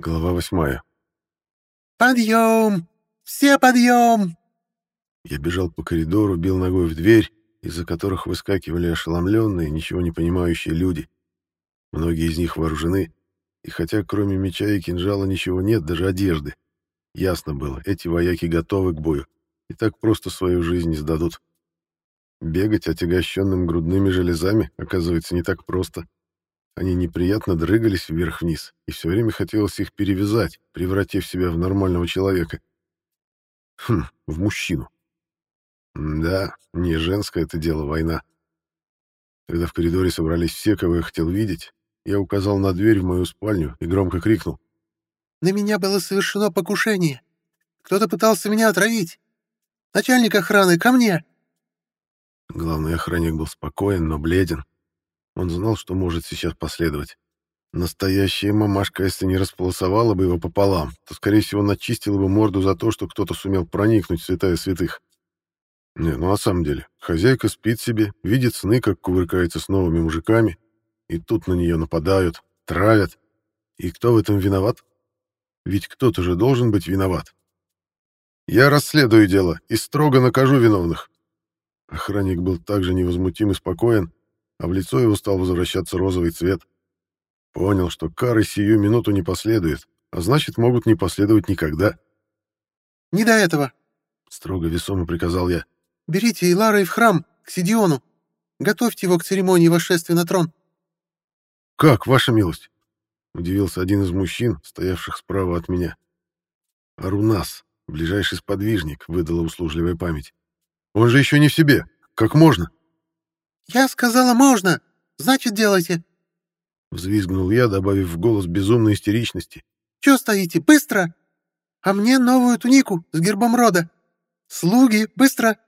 Глава восьмая. «Подъем! Все подъем!» Я бежал по коридору, бил ногой в дверь, из-за которых выскакивали ошеломленные, ничего не понимающие люди. Многие из них вооружены, и хотя кроме меча и кинжала ничего нет, даже одежды, ясно было, эти вояки готовы к бою и так просто свою жизнь не сдадут. Бегать отягощенным грудными железами оказывается не так просто. Они неприятно дрыгались вверх-вниз, и все время хотелось их перевязать, превратив себя в нормального человека. Хм, в мужчину. Да, не женское это дело, война. Когда в коридоре собрались все, кого я хотел видеть, я указал на дверь в мою спальню и громко крикнул. «На меня было совершено покушение. Кто-то пытался меня отравить. Начальник охраны, ко мне!» Главный охранник был спокоен, но бледен. Он знал, что может сейчас последовать. Настоящая мамашка, если не располосовала бы его пополам, то, скорее всего, начистила бы морду за то, что кто-то сумел проникнуть в святая святых. Не, ну на самом деле, хозяйка спит себе, видит сны, как кувыркается с новыми мужиками, и тут на нее нападают, травят. И кто в этом виноват? Ведь кто-то же должен быть виноват. Я расследую дело и строго накажу виновных. Охранник был также невозмутим и спокоен, а в лицо его стал возвращаться розовый цвет. Понял, что кары сию минуту не последует, а значит, могут не последовать никогда. «Не до этого», — строго весомо приказал я. «Берите Илара и в храм, к Сидиону. Готовьте его к церемонии восшествия на трон». «Как, ваша милость?» — удивился один из мужчин, стоявших справа от меня. «Арунас, ближайший сподвижник», — выдала услужливая память. «Он же еще не в себе. Как можно?» «Я сказала, можно! Значит, делайте!» Взвизгнул я, добавив в голос безумной истеричности. «Чё стоите? Быстро! А мне новую тунику с гербом рода! Слуги, быстро!»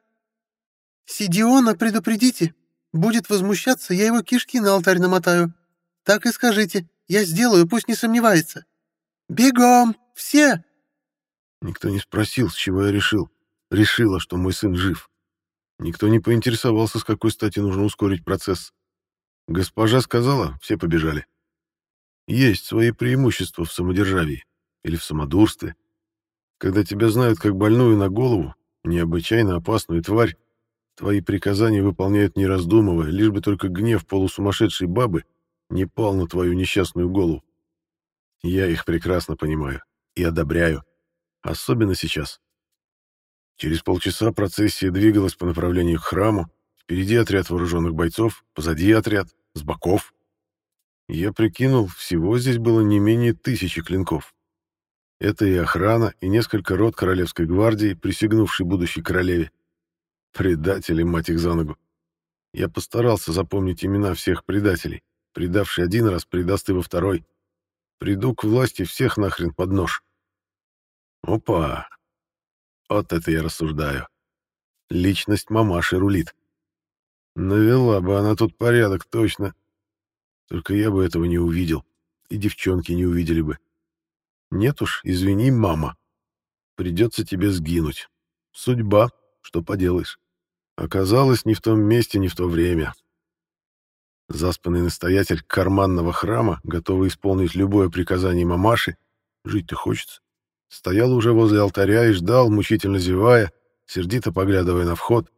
«Сидиона предупредите! Будет возмущаться, я его кишки на алтарь намотаю. Так и скажите, я сделаю, пусть не сомневается. Бегом! Все!» Никто не спросил, с чего я решил. Решила, что мой сын жив. Никто не поинтересовался, с какой стати нужно ускорить процесс. Госпожа сказала, все побежали. Есть свои преимущества в самодержавии или в самодурстве. Когда тебя знают как больную на голову, необычайно опасную тварь, твои приказания выполняют не раздумывая, лишь бы только гнев полусумасшедшей бабы не пал на твою несчастную голову. Я их прекрасно понимаю и одобряю, особенно сейчас. Через полчаса процессия двигалась по направлению к храму. Впереди отряд вооруженных бойцов, позади отряд, с боков. Я прикинул, всего здесь было не менее тысячи клинков. Это и охрана, и несколько рот королевской гвардии, присягнувшей будущей королеве. Предатели, мать их за ногу. Я постарался запомнить имена всех предателей. Предавший один раз, предаст и во второй. Приду к власти всех нахрен под нож. Опа, вот это я рассуждаю. Личность мамаши рулит. Навела бы она тут порядок, точно. Только я бы этого не увидел. И девчонки не увидели бы. Нет уж, извини, мама. Придется тебе сгинуть. Судьба, что поделаешь. Оказалось, не в том месте, не в то время. Заспанный настоятель карманного храма, готовый исполнить любое приказание мамаши, жить-то хочется, Стоял уже возле алтаря и ждал, мучительно зевая, сердито поглядывая на вход.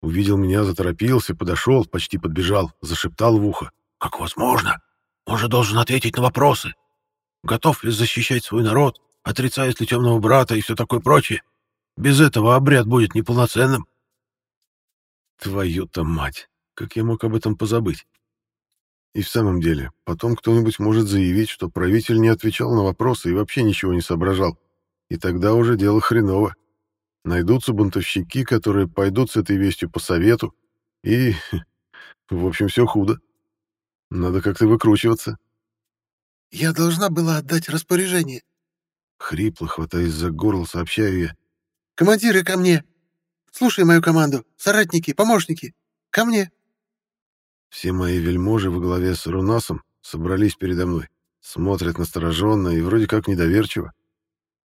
Увидел меня, заторопился, подошел, почти подбежал, зашептал в ухо. «Как возможно? Он же должен ответить на вопросы. Готов ли защищать свой народ, отрицает ли темного брата и все такое прочее? Без этого обряд будет неполноценным». Твою-то мать! Как я мог об этом позабыть? И в самом деле, потом кто-нибудь может заявить, что правитель не отвечал на вопросы и вообще ничего не соображал. И тогда уже дело хреново. Найдутся бунтовщики, которые пойдут с этой вестью по совету, и, в общем, все худо. Надо как-то выкручиваться. «Я должна была отдать распоряжение». Хрипло, хватаясь за горло, сообщаю я. «Командиры, ко мне! Слушай мою команду! Соратники, помощники! Ко мне!» Все мои вельможи во главе с Рунасом собрались передо мной, смотрят настороженно и вроде как недоверчиво.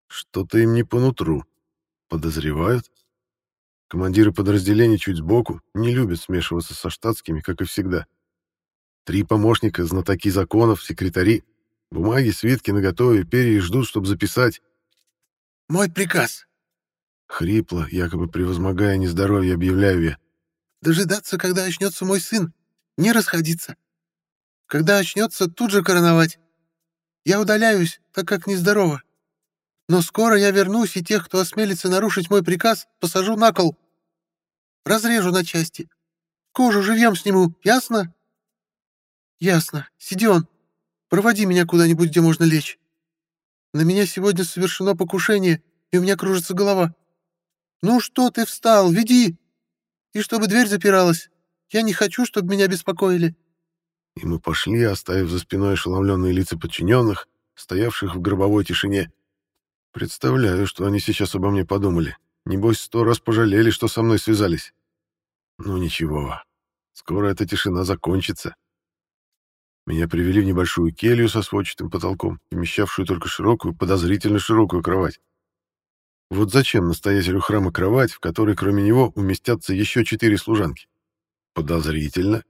Что-то им не по нутру. Подозревают? Командиры подразделений чуть сбоку не любят смешиваться со штатскими, как и всегда. Три помощника, знатоки законов, секретари. Бумаги, свитки наготове, перья ждут, чтобы записать. «Мой приказ!» Хрипло, якобы превозмогая нездоровье, объявляю я. «Дожидаться, когда очнется мой сын. Не расходиться. Когда очнется, тут же короновать. Я удаляюсь, так как нездорово. Но скоро я вернусь, и тех, кто осмелится нарушить мой приказ, посажу на кол. Разрежу на части. Кожу живьем сниму, ясно? Ясно. Сидион, проводи меня куда-нибудь, где можно лечь. На меня сегодня совершено покушение, и у меня кружится голова. Ну что ты встал, веди! И чтобы дверь запиралась. Я не хочу, чтобы меня беспокоили. И мы пошли, оставив за спиной ошеломленные лица подчиненных, стоявших в гробовой тишине. Представляю, что они сейчас обо мне подумали. Небось, сто раз пожалели, что со мной связались. Ну ничего, скоро эта тишина закончится. Меня привели в небольшую келью со сводчатым потолком, вмещавшую только широкую, подозрительно широкую кровать. Вот зачем настоятелю храма кровать, в которой кроме него уместятся еще четыре служанки? Подозрительно.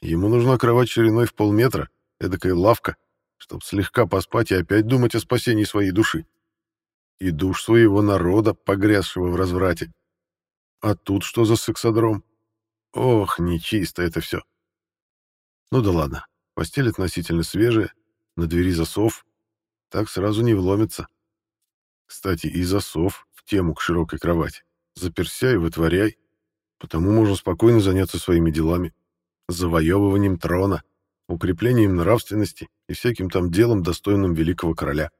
Ему нужна кровать шириной в полметра, эдакая лавка, чтобы слегка поспать и опять думать о спасении своей души и душ своего народа, погрязшего в разврате. А тут что за сексодром? Ох, нечисто это все. Ну да ладно, постель относительно свежая, на двери засов, так сразу не вломится. Кстати, и засов в тему к широкой кровати. Заперся и вытворяй, потому можно спокойно заняться своими делами, завоевыванием трона, укреплением нравственности и всяким там делом, достойным великого короля.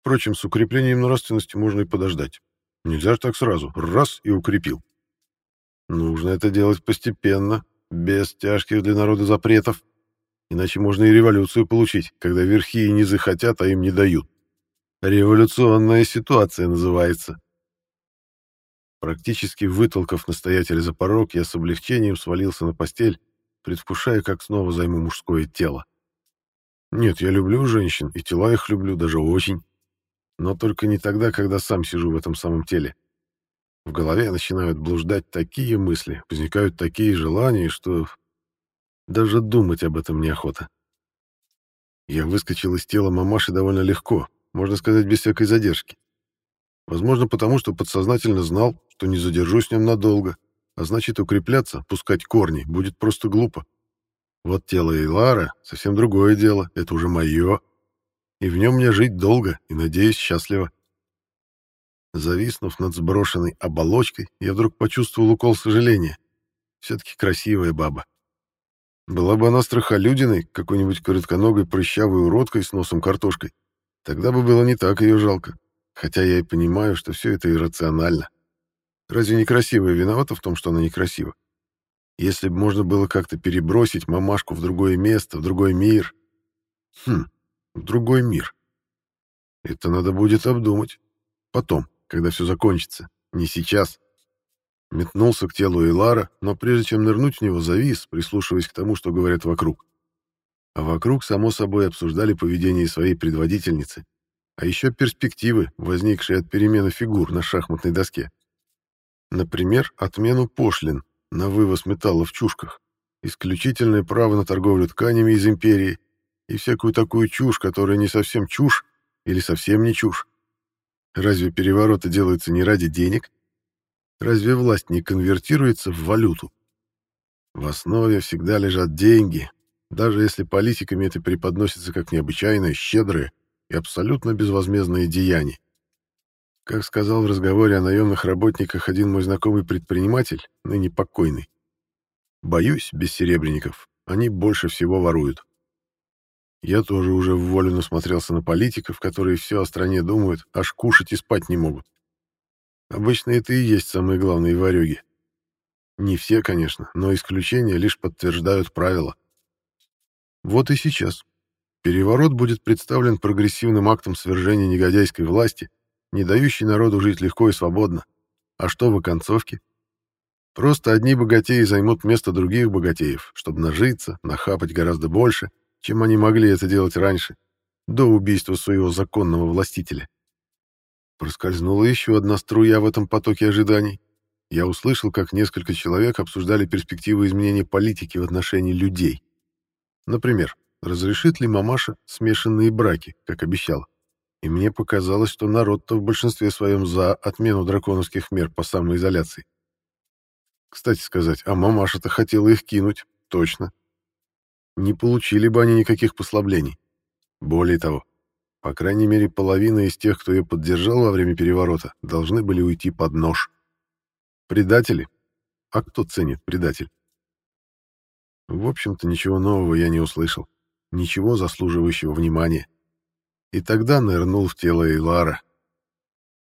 Впрочем, с укреплением нравственности можно и подождать. Нельзя же так сразу, раз и укрепил. Нужно это делать постепенно, без тяжких для народа запретов, иначе можно и революцию получить, когда верхи и низы хотят, а им не дают. Революционная ситуация называется. Практически вытолкав настоятеля за порог, я с облегчением свалился на постель, предвкушая, как снова займу мужское тело. Нет, я люблю женщин, и тела их люблю даже очень. Но только не тогда, когда сам сижу в этом самом теле. В голове начинают блуждать такие мысли, возникают такие желания, что даже думать об этом неохота. Я выскочил из тела мамаши довольно легко, можно сказать, без всякой задержки. Возможно, потому что подсознательно знал, что не задержусь с ним надолго, а значит, укрепляться, пускать корни, будет просто глупо. Вот тело Эйлара — совсем другое дело, это уже мое и в нем мне жить долго и, надеюсь, счастливо. Зависнув над сброшенной оболочкой, я вдруг почувствовал укол сожаления. Все-таки красивая баба. Была бы она страхолюдиной, какой-нибудь коротконогой прыщавой уродкой с носом картошкой, тогда бы было не так ее жалко. Хотя я и понимаю, что все это иррационально. Разве некрасивая виновата в том, что она некрасива? Если бы можно было как-то перебросить мамашку в другое место, в другой мир... Хм, в другой мир. Это надо будет обдумать. Потом, когда все закончится. Не сейчас. Метнулся к телу Эйлара, но прежде чем нырнуть в него, завис, прислушиваясь к тому, что говорят вокруг. А вокруг, само собой, обсуждали поведение своей предводительницы, а еще перспективы, возникшие от перемены фигур на шахматной доске. Например, отмену пошлин на вывоз металла в чушках, исключительное право на торговлю тканями из империи и всякую такую чушь, которая не совсем чушь или совсем не чушь. Разве перевороты делаются не ради денег? Разве власть не конвертируется в валюту? В основе всегда лежат деньги, даже если политиками это преподносится как необычайно щедрое и абсолютно безвозмездное деяние. Как сказал в разговоре о наемных работниках один мой знакомый предприниматель, ныне покойный, «Боюсь, без серебряников, они больше всего воруют». Я тоже уже в волю насмотрелся на политиков, которые все о стране думают, аж кушать и спать не могут. Обычно это и есть самые главные варюги. Не все, конечно, но исключения лишь подтверждают правила. Вот и сейчас. Переворот будет представлен прогрессивным актом свержения негодяйской власти, не дающей народу жить легко и свободно. А что в оконцовке? Просто одни богатеи займут место других богатеев, чтобы нажиться, нахапать гораздо больше — чем они могли это делать раньше, до убийства своего законного властителя. Проскользнула еще одна струя в этом потоке ожиданий. Я услышал, как несколько человек обсуждали перспективы изменения политики в отношении людей. Например, разрешит ли мамаша смешанные браки, как обещала. И мне показалось, что народ-то в большинстве своем за отмену драконовских мер по самоизоляции. Кстати сказать, а мамаша-то хотела их кинуть, точно. Не получили бы они никаких послаблений. Более того, по крайней мере, половина из тех, кто ее поддержал во время переворота, должны были уйти под нож. Предатели? А кто ценит предатель? В общем-то, ничего нового я не услышал. Ничего заслуживающего внимания. И тогда нырнул в тело Эйлара.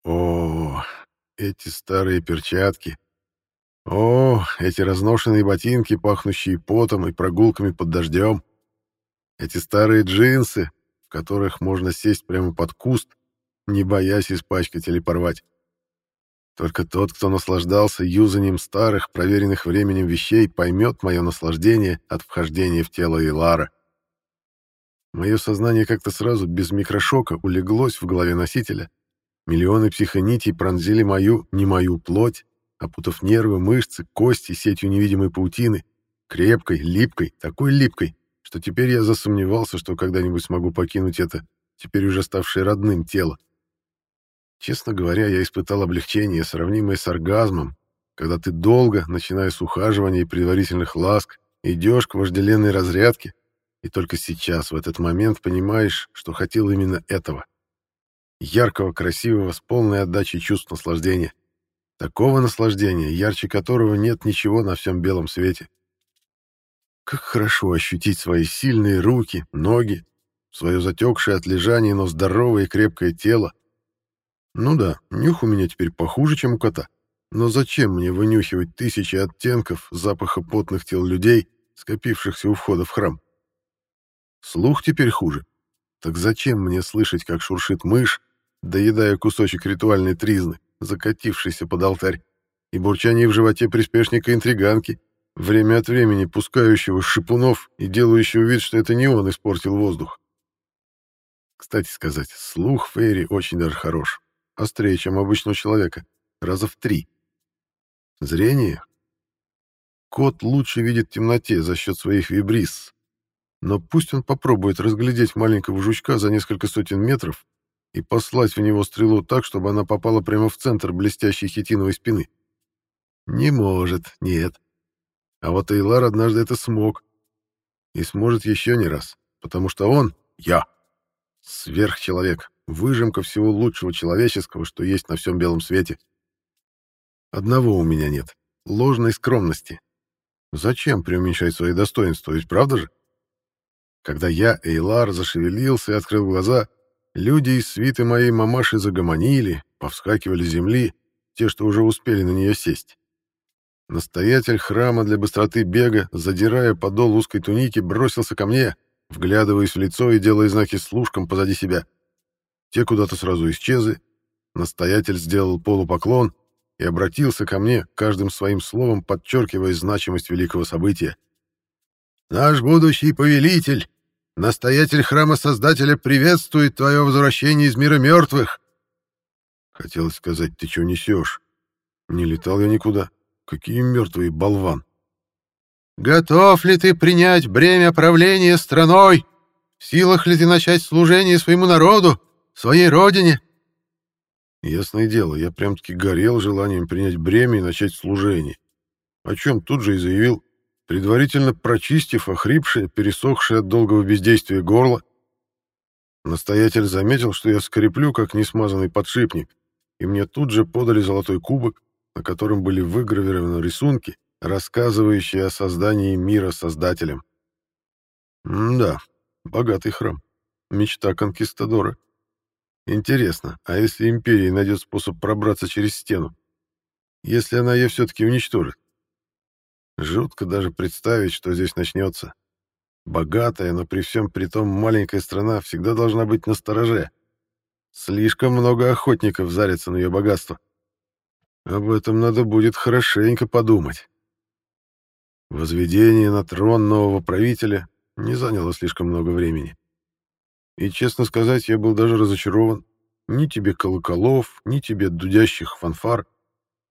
О, эти старые перчатки. О, эти разношенные ботинки, пахнущие потом и прогулками под дождем. Эти старые джинсы, в которых можно сесть прямо под куст, не боясь испачкать или порвать. Только тот, кто наслаждался юзанием старых, проверенных временем вещей, поймет мое наслаждение от вхождения в тело Илара. Мое сознание как-то сразу, без микрошока, улеглось в голове носителя. Миллионы психонитий пронзили мою, не мою плоть, опутав нервы, мышцы, кости сетью невидимой паутины, крепкой, липкой, такой липкой, что теперь я засомневался, что когда-нибудь смогу покинуть это, теперь уже ставшее родным тело. Честно говоря, я испытал облегчение, сравнимое с оргазмом, когда ты долго, начиная с ухаживания и предварительных ласк, идешь к вожделенной разрядке, и только сейчас, в этот момент, понимаешь, что хотел именно этого. Яркого, красивого, с полной отдачей чувств наслаждения. Такого наслаждения, ярче которого нет ничего на всем белом свете. Как хорошо ощутить свои сильные руки, ноги, свое затекшее от лежания, но здоровое и крепкое тело. Ну да, нюх у меня теперь похуже, чем у кота. Но зачем мне вынюхивать тысячи оттенков запаха потных тел людей, скопившихся у входа в храм? Слух теперь хуже. Так зачем мне слышать, как шуршит мышь, доедая кусочек ритуальной тризны, закатившийся под алтарь, и бурчание в животе приспешника-интриганки, время от времени пускающего шипунов и делающего вид, что это не он испортил воздух. Кстати сказать, слух Фейри очень даже хорош. Острее, чем обычного человека. Раза в три. Зрение. Кот лучше видит в темноте за счет своих вибрис, но пусть он попробует разглядеть маленького жучка за несколько сотен метров и послать в него стрелу так, чтобы она попала прямо в центр блестящей хитиновой спины. Не может, нет. А вот Эйлар однажды это смог. И сможет еще не раз, потому что он — я. Сверхчеловек, выжимка всего лучшего человеческого, что есть на всем белом свете. Одного у меня нет — ложной скромности. Зачем преуменьшать свои достоинства, ведь правда же? Когда я, Эйлар, зашевелился и открыл глаза, люди из свиты моей мамаши загомонили, повскакивали с земли, те, что уже успели на нее сесть. Настоятель храма для быстроты бега, задирая подол узкой туники, бросился ко мне, вглядываясь в лицо и делая знаки служкам позади себя. Те куда-то сразу исчезли. Настоятель сделал полупоклон и обратился ко мне, каждым своим словом подчеркивая значимость великого события. «Наш будущий повелитель, Настоятель храма Создателя приветствует твое возвращение из мира мертвых. Хотелось сказать, ты что несешь? Не летал я никуда. Какие мертвые, болван. Готов ли ты принять бремя правления страной? В силах ли ты начать служение своему народу, своей родине? Ясное дело, я прям-таки горел желанием принять бремя и начать служение. О чем тут же и заявил, предварительно прочистив охрипшее, пересохшее от долгого бездействия горло. Настоятель заметил, что я скреплю, как несмазанный подшипник, и мне тут же подали золотой кубок, на котором были выгравированы рисунки, рассказывающие о создании мира Создателем. Да, богатый храм. Мечта конкистадора. Интересно, а если Империя найдет способ пробраться через стену? Если она ее все-таки уничтожит? Жутко даже представить, что здесь начнется. Богатая, но при всем при том маленькая страна всегда должна быть настороже. Слишком много охотников зарятся на ее богатство. Об этом надо будет хорошенько подумать. Возведение на трон нового правителя не заняло слишком много времени. И, честно сказать, я был даже разочарован. Ни тебе колоколов, ни тебе дудящих фанфар.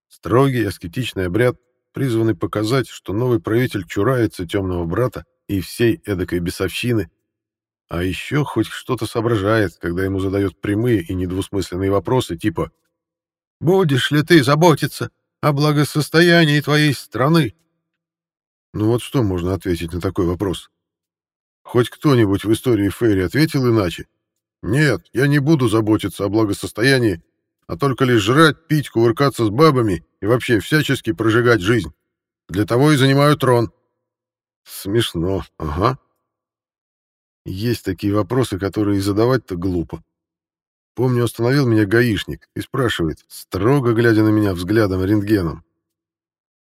Строгий аскетичный обряд — призванный показать, что новый правитель чурается темного брата и всей эдакой бесовщины, А еще хоть что-то соображает, когда ему задают прямые и недвусмысленные вопросы типа «Будешь ли ты заботиться о благосостоянии твоей страны?» Ну вот что можно ответить на такой вопрос? Хоть кто-нибудь в истории Фейри ответил иначе? Нет, я не буду заботиться о благосостоянии, а только лишь жрать, пить, кувыркаться с бабами и вообще всячески прожигать жизнь. Для того и занимаю трон. Смешно, ага. Есть такие вопросы, которые задавать-то глупо. Помню, остановил меня гаишник и спрашивает, строго глядя на меня взглядом рентгеном.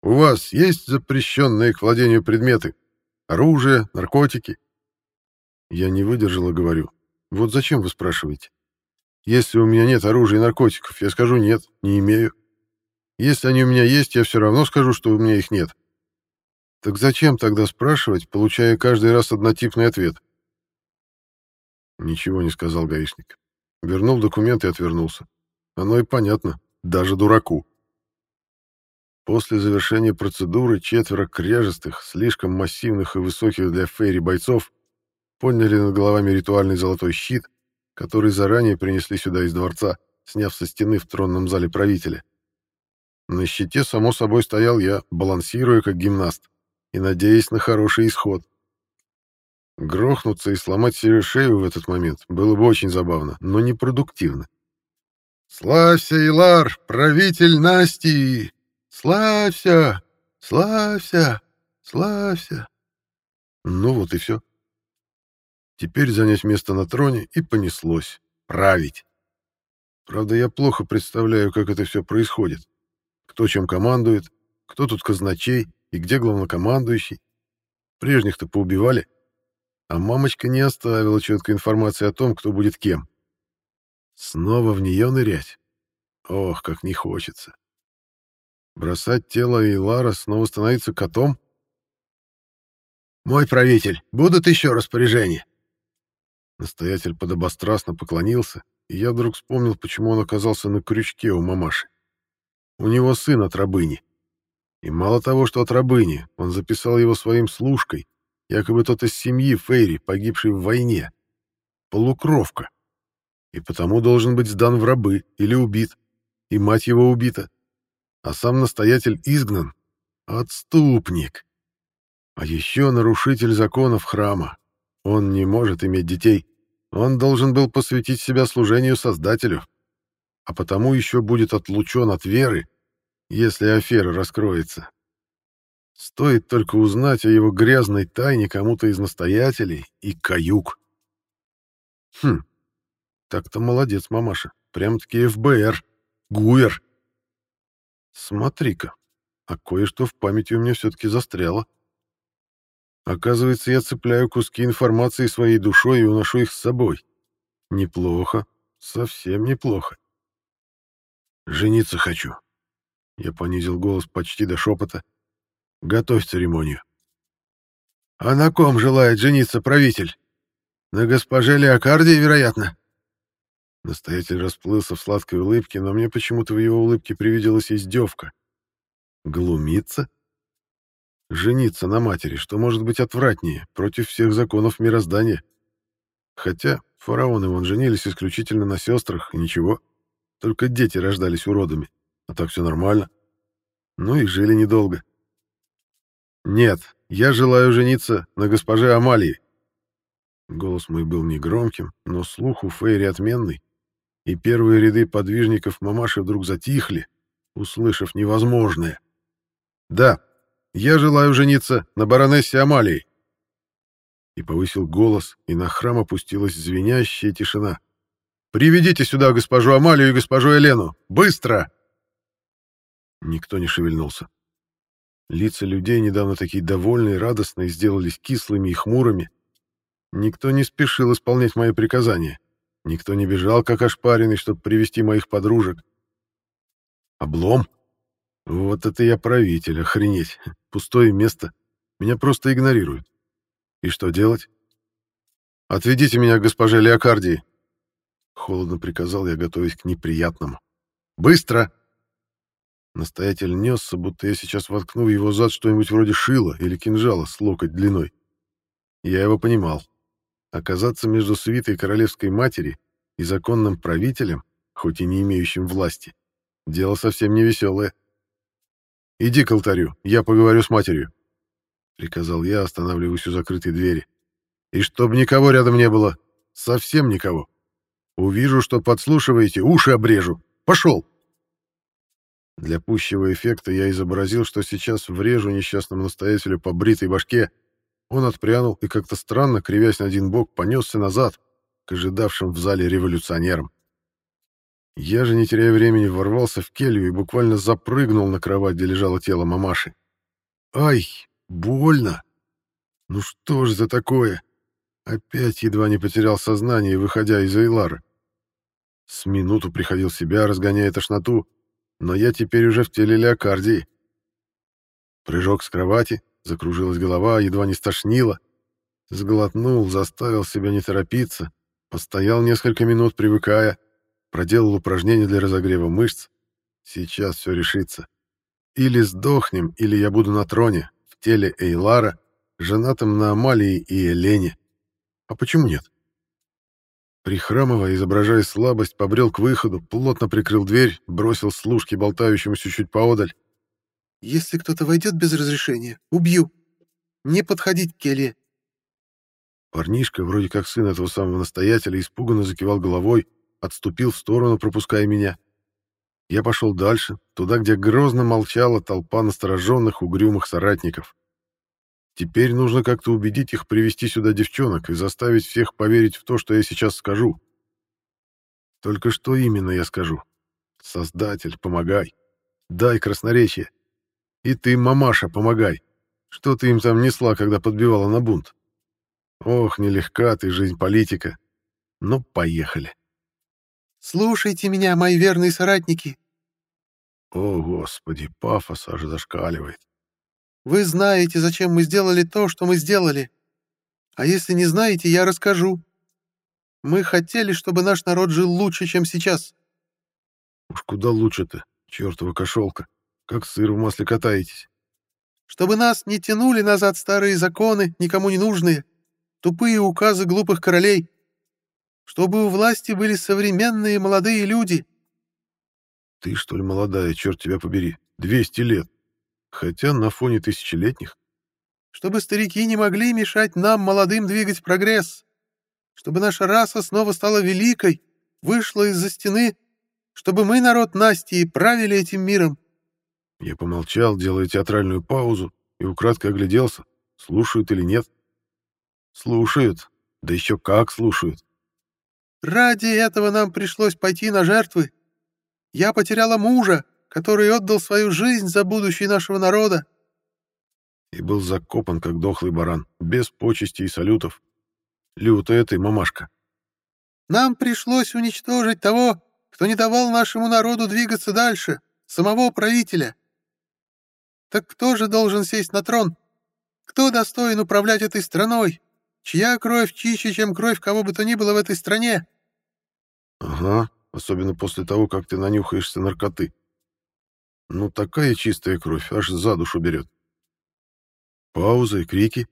«У вас есть запрещенные к владению предметы? Оружие, наркотики?» Я не выдержал и говорю. «Вот зачем вы спрашиваете? Если у меня нет оружия и наркотиков, я скажу «нет», не имею. Если они у меня есть, я все равно скажу, что у меня их нет. Так зачем тогда спрашивать, получая каждый раз однотипный ответ?» Ничего не сказал гаишник. Вернул документы и отвернулся. Оно и понятно, даже дураку. После завершения процедуры четверо кряжестых, слишком массивных и высоких для фейри бойцов подняли над головами ритуальный золотой щит, который заранее принесли сюда из дворца, сняв со стены в тронном зале правителя. На щите, само собой, стоял я, балансируя как гимнаст и надеясь на хороший исход. Грохнуться и сломать себе шею в этот момент было бы очень забавно, но непродуктивно. «Славься, Илар, правитель Насти! Славься! Славься! Славься!» Ну вот и все. Теперь занять место на троне и понеслось. Править. Правда, я плохо представляю, как это все происходит. Кто чем командует, кто тут казначей и где главнокомандующий. Прежних-то поубивали. А мамочка не оставила четкой информации о том, кто будет кем. Снова в нее нырять? Ох, как не хочется. Бросать тело Эйлара, снова становиться котом? «Мой правитель, будут еще распоряжения?» Настоятель подобострастно поклонился, и я вдруг вспомнил, почему он оказался на крючке у мамаши. У него сын от рабыни. И мало того, что от рабыни, он записал его своим служкой, якобы тот из семьи Фейри, погибший в войне. Полукровка. И потому должен быть сдан в рабы или убит. И мать его убита. А сам настоятель изгнан. Отступник. А еще нарушитель законов храма. Он не может иметь детей. Он должен был посвятить себя служению Создателю. А потому еще будет отлучен от веры, если афера раскроется. Стоит только узнать о его грязной тайне кому-то из настоятелей и каюк. Хм, так-то молодец, мамаша. Прям-таки ФБР. Гуер. Смотри-ка, а кое-что в памяти у меня все-таки застряло. Оказывается, я цепляю куски информации своей душой и уношу их с собой. Неплохо, совсем неплохо. «Жениться хочу». Я понизил голос почти до шепота. «Готовь церемонию». «А на ком желает жениться правитель? На госпоже Леокардии, вероятно?» Настоятель расплылся в сладкой улыбке, но мне почему-то в его улыбке привиделась издевка. «Глумиться?» Жениться на матери, что может быть отвратнее, против всех законов мироздания. Хотя фараоны вон женились исключительно на сестрах, и ничего. Только дети рождались уродами, а так все нормально. Ну и жили недолго. Нет, я желаю жениться на госпоже Амалии. Голос мой был негромким, но слух у Фейри отменный, и первые ряды подвижников мамаши вдруг затихли, услышав невозможное. Да, я желаю жениться на баронессе Амалии. И повысил голос, и на храм опустилась звенящая тишина. «Приведите сюда госпожу Амалию и госпожу Елену! Быстро!» Никто не шевельнулся. Лица людей, недавно такие довольные, радостные, сделались кислыми и хмурыми. Никто не спешил исполнять мои приказания. Никто не бежал, как ошпаренный, чтобы привести моих подружек. Облом? Вот это я правитель, охренеть. Пустое место. Меня просто игнорируют. И что делать? Отведите меня к госпоже Леокардии. Холодно приказал я, готовясь к неприятному. Быстро! Настоятель несся, будто я сейчас воткну в его зад что-нибудь вроде шила или кинжала с локоть длиной. Я его понимал. Оказаться между свитой королевской матери и законным правителем, хоть и не имеющим власти, дело совсем не веселое. «Иди к алтарю, я поговорю с матерью», — приказал я, останавливаясь у закрытой двери. «И чтоб никого рядом не было, совсем никого. Увижу, что подслушиваете, уши обрежу. Пошел!» Для пущего эффекта я изобразил, что сейчас врежу несчастному настоятелю по бритой башке. Он отпрянул и как-то странно, кривясь на один бок, понесся назад к ожидавшим в зале революционерам. Я же, не теряя времени, ворвался в келью и буквально запрыгнул на кровать, где лежало тело мамаши. «Ай, больно! Ну что ж за такое?» Опять едва не потерял сознание, выходя из Эйлара. С минуту приходил в себя, разгоняя тошноту, но я теперь уже в теле Леокардии. Прыжок с кровати, закружилась голова, едва не стошнило. Сглотнул, заставил себя не торопиться, постоял несколько минут, привыкая, проделал упражнения для разогрева мышц. Сейчас все решится. Или сдохнем, или я буду на троне, в теле Эйлара, женатым на Амалии и Елене. А почему нет? Прихрамывая, изображая слабость, побрел к выходу, плотно прикрыл дверь, бросил служки болтающемуся чуть поодаль. «Если кто-то войдет без разрешения, убью. Не подходить к Келе». Парнишка, вроде как сын этого самого настоятеля, испуганно закивал головой, отступил в сторону, пропуская меня. Я пошел дальше, туда, где грозно молчала толпа настороженных, угрюмых соратников. Теперь нужно как-то убедить их привести сюда девчонок и заставить всех поверить в то, что я сейчас скажу. Только что именно я скажу? Создатель, помогай. Дай красноречие. И ты, мамаша, помогай. Что ты им там несла, когда подбивала на бунт? Ох, нелегка ты жизнь политика. Ну, поехали. Слушайте меня, мои верные соратники. О, Господи, пафос аж зашкаливает. Вы знаете, зачем мы сделали то, что мы сделали. А если не знаете, я расскажу. Мы хотели, чтобы наш народ жил лучше, чем сейчас. Уж куда лучше-то, чертова кошелка. Как сыр в масле катаетесь. Чтобы нас не тянули назад старые законы, никому не нужные, тупые указы глупых королей. Чтобы у власти были современные молодые люди. Ты, что ли, молодая, черт тебя побери, двести лет. Хотя на фоне тысячелетних. Чтобы старики не могли мешать нам, молодым, двигать прогресс. Чтобы наша раса снова стала великой, вышла из-за стены. Чтобы мы, народ Насти, правили этим миром. Я помолчал, делая театральную паузу, и украдкой огляделся, слушают или нет. Слушают. Да еще как слушают. Ради этого нам пришлось пойти на жертвы. Я потеряла мужа, который отдал свою жизнь за будущее нашего народа. И был закопан, как дохлый баран, без почестей и салютов. Лютая ты, мамашка. Нам пришлось уничтожить того, кто не давал нашему народу двигаться дальше, самого правителя. Так кто же должен сесть на трон? Кто достоин управлять этой страной? Чья кровь чище, чем кровь кого бы то ни было в этой стране? Ага, особенно после того, как ты нанюхаешься наркоты. Ну, такая чистая кровь, аж за душу берет. Паузы, крики.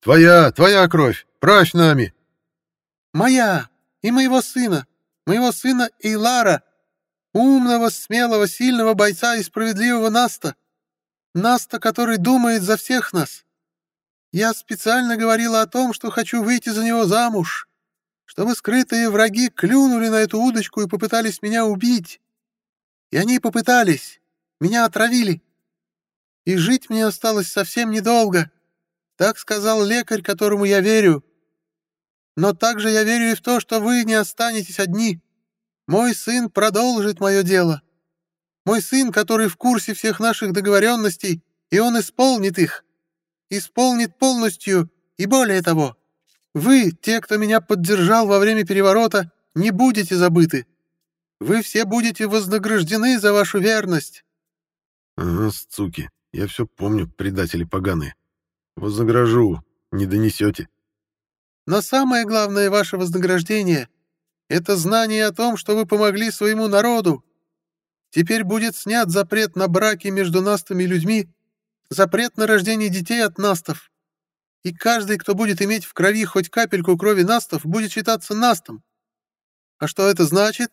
«Твоя, твоя кровь! Правь нами!» «Моя! И моего сына! Моего сына Эйлара! Умного, смелого, сильного бойца и справедливого Наста! Наста, который думает за всех нас! Я специально говорила о том, что хочу выйти за него замуж, чтобы скрытые враги клюнули на эту удочку и попытались меня убить. И они попытались. Меня отравили. И жить мне осталось совсем недолго. Так сказал лекарь, которому я верю. Но также я верю и в то, что вы не останетесь одни. Мой сын продолжит мое дело. Мой сын, который в курсе всех наших договоренностей, и он исполнит их. Исполнит полностью, и более того. Вы, те, кто меня поддержал во время переворота, не будете забыты. Вы все будете вознаграждены за вашу верность. Ага, суки, я все помню, предатели поганые. Вознагражу, не донесете. Но самое главное ваше вознаграждение — это знание о том, что вы помогли своему народу. Теперь будет снят запрет на браки между настами людьми, запрет на рождение детей от настов. и каждый, кто будет иметь в крови хоть капельку крови настов, будет считаться настом. А что это значит?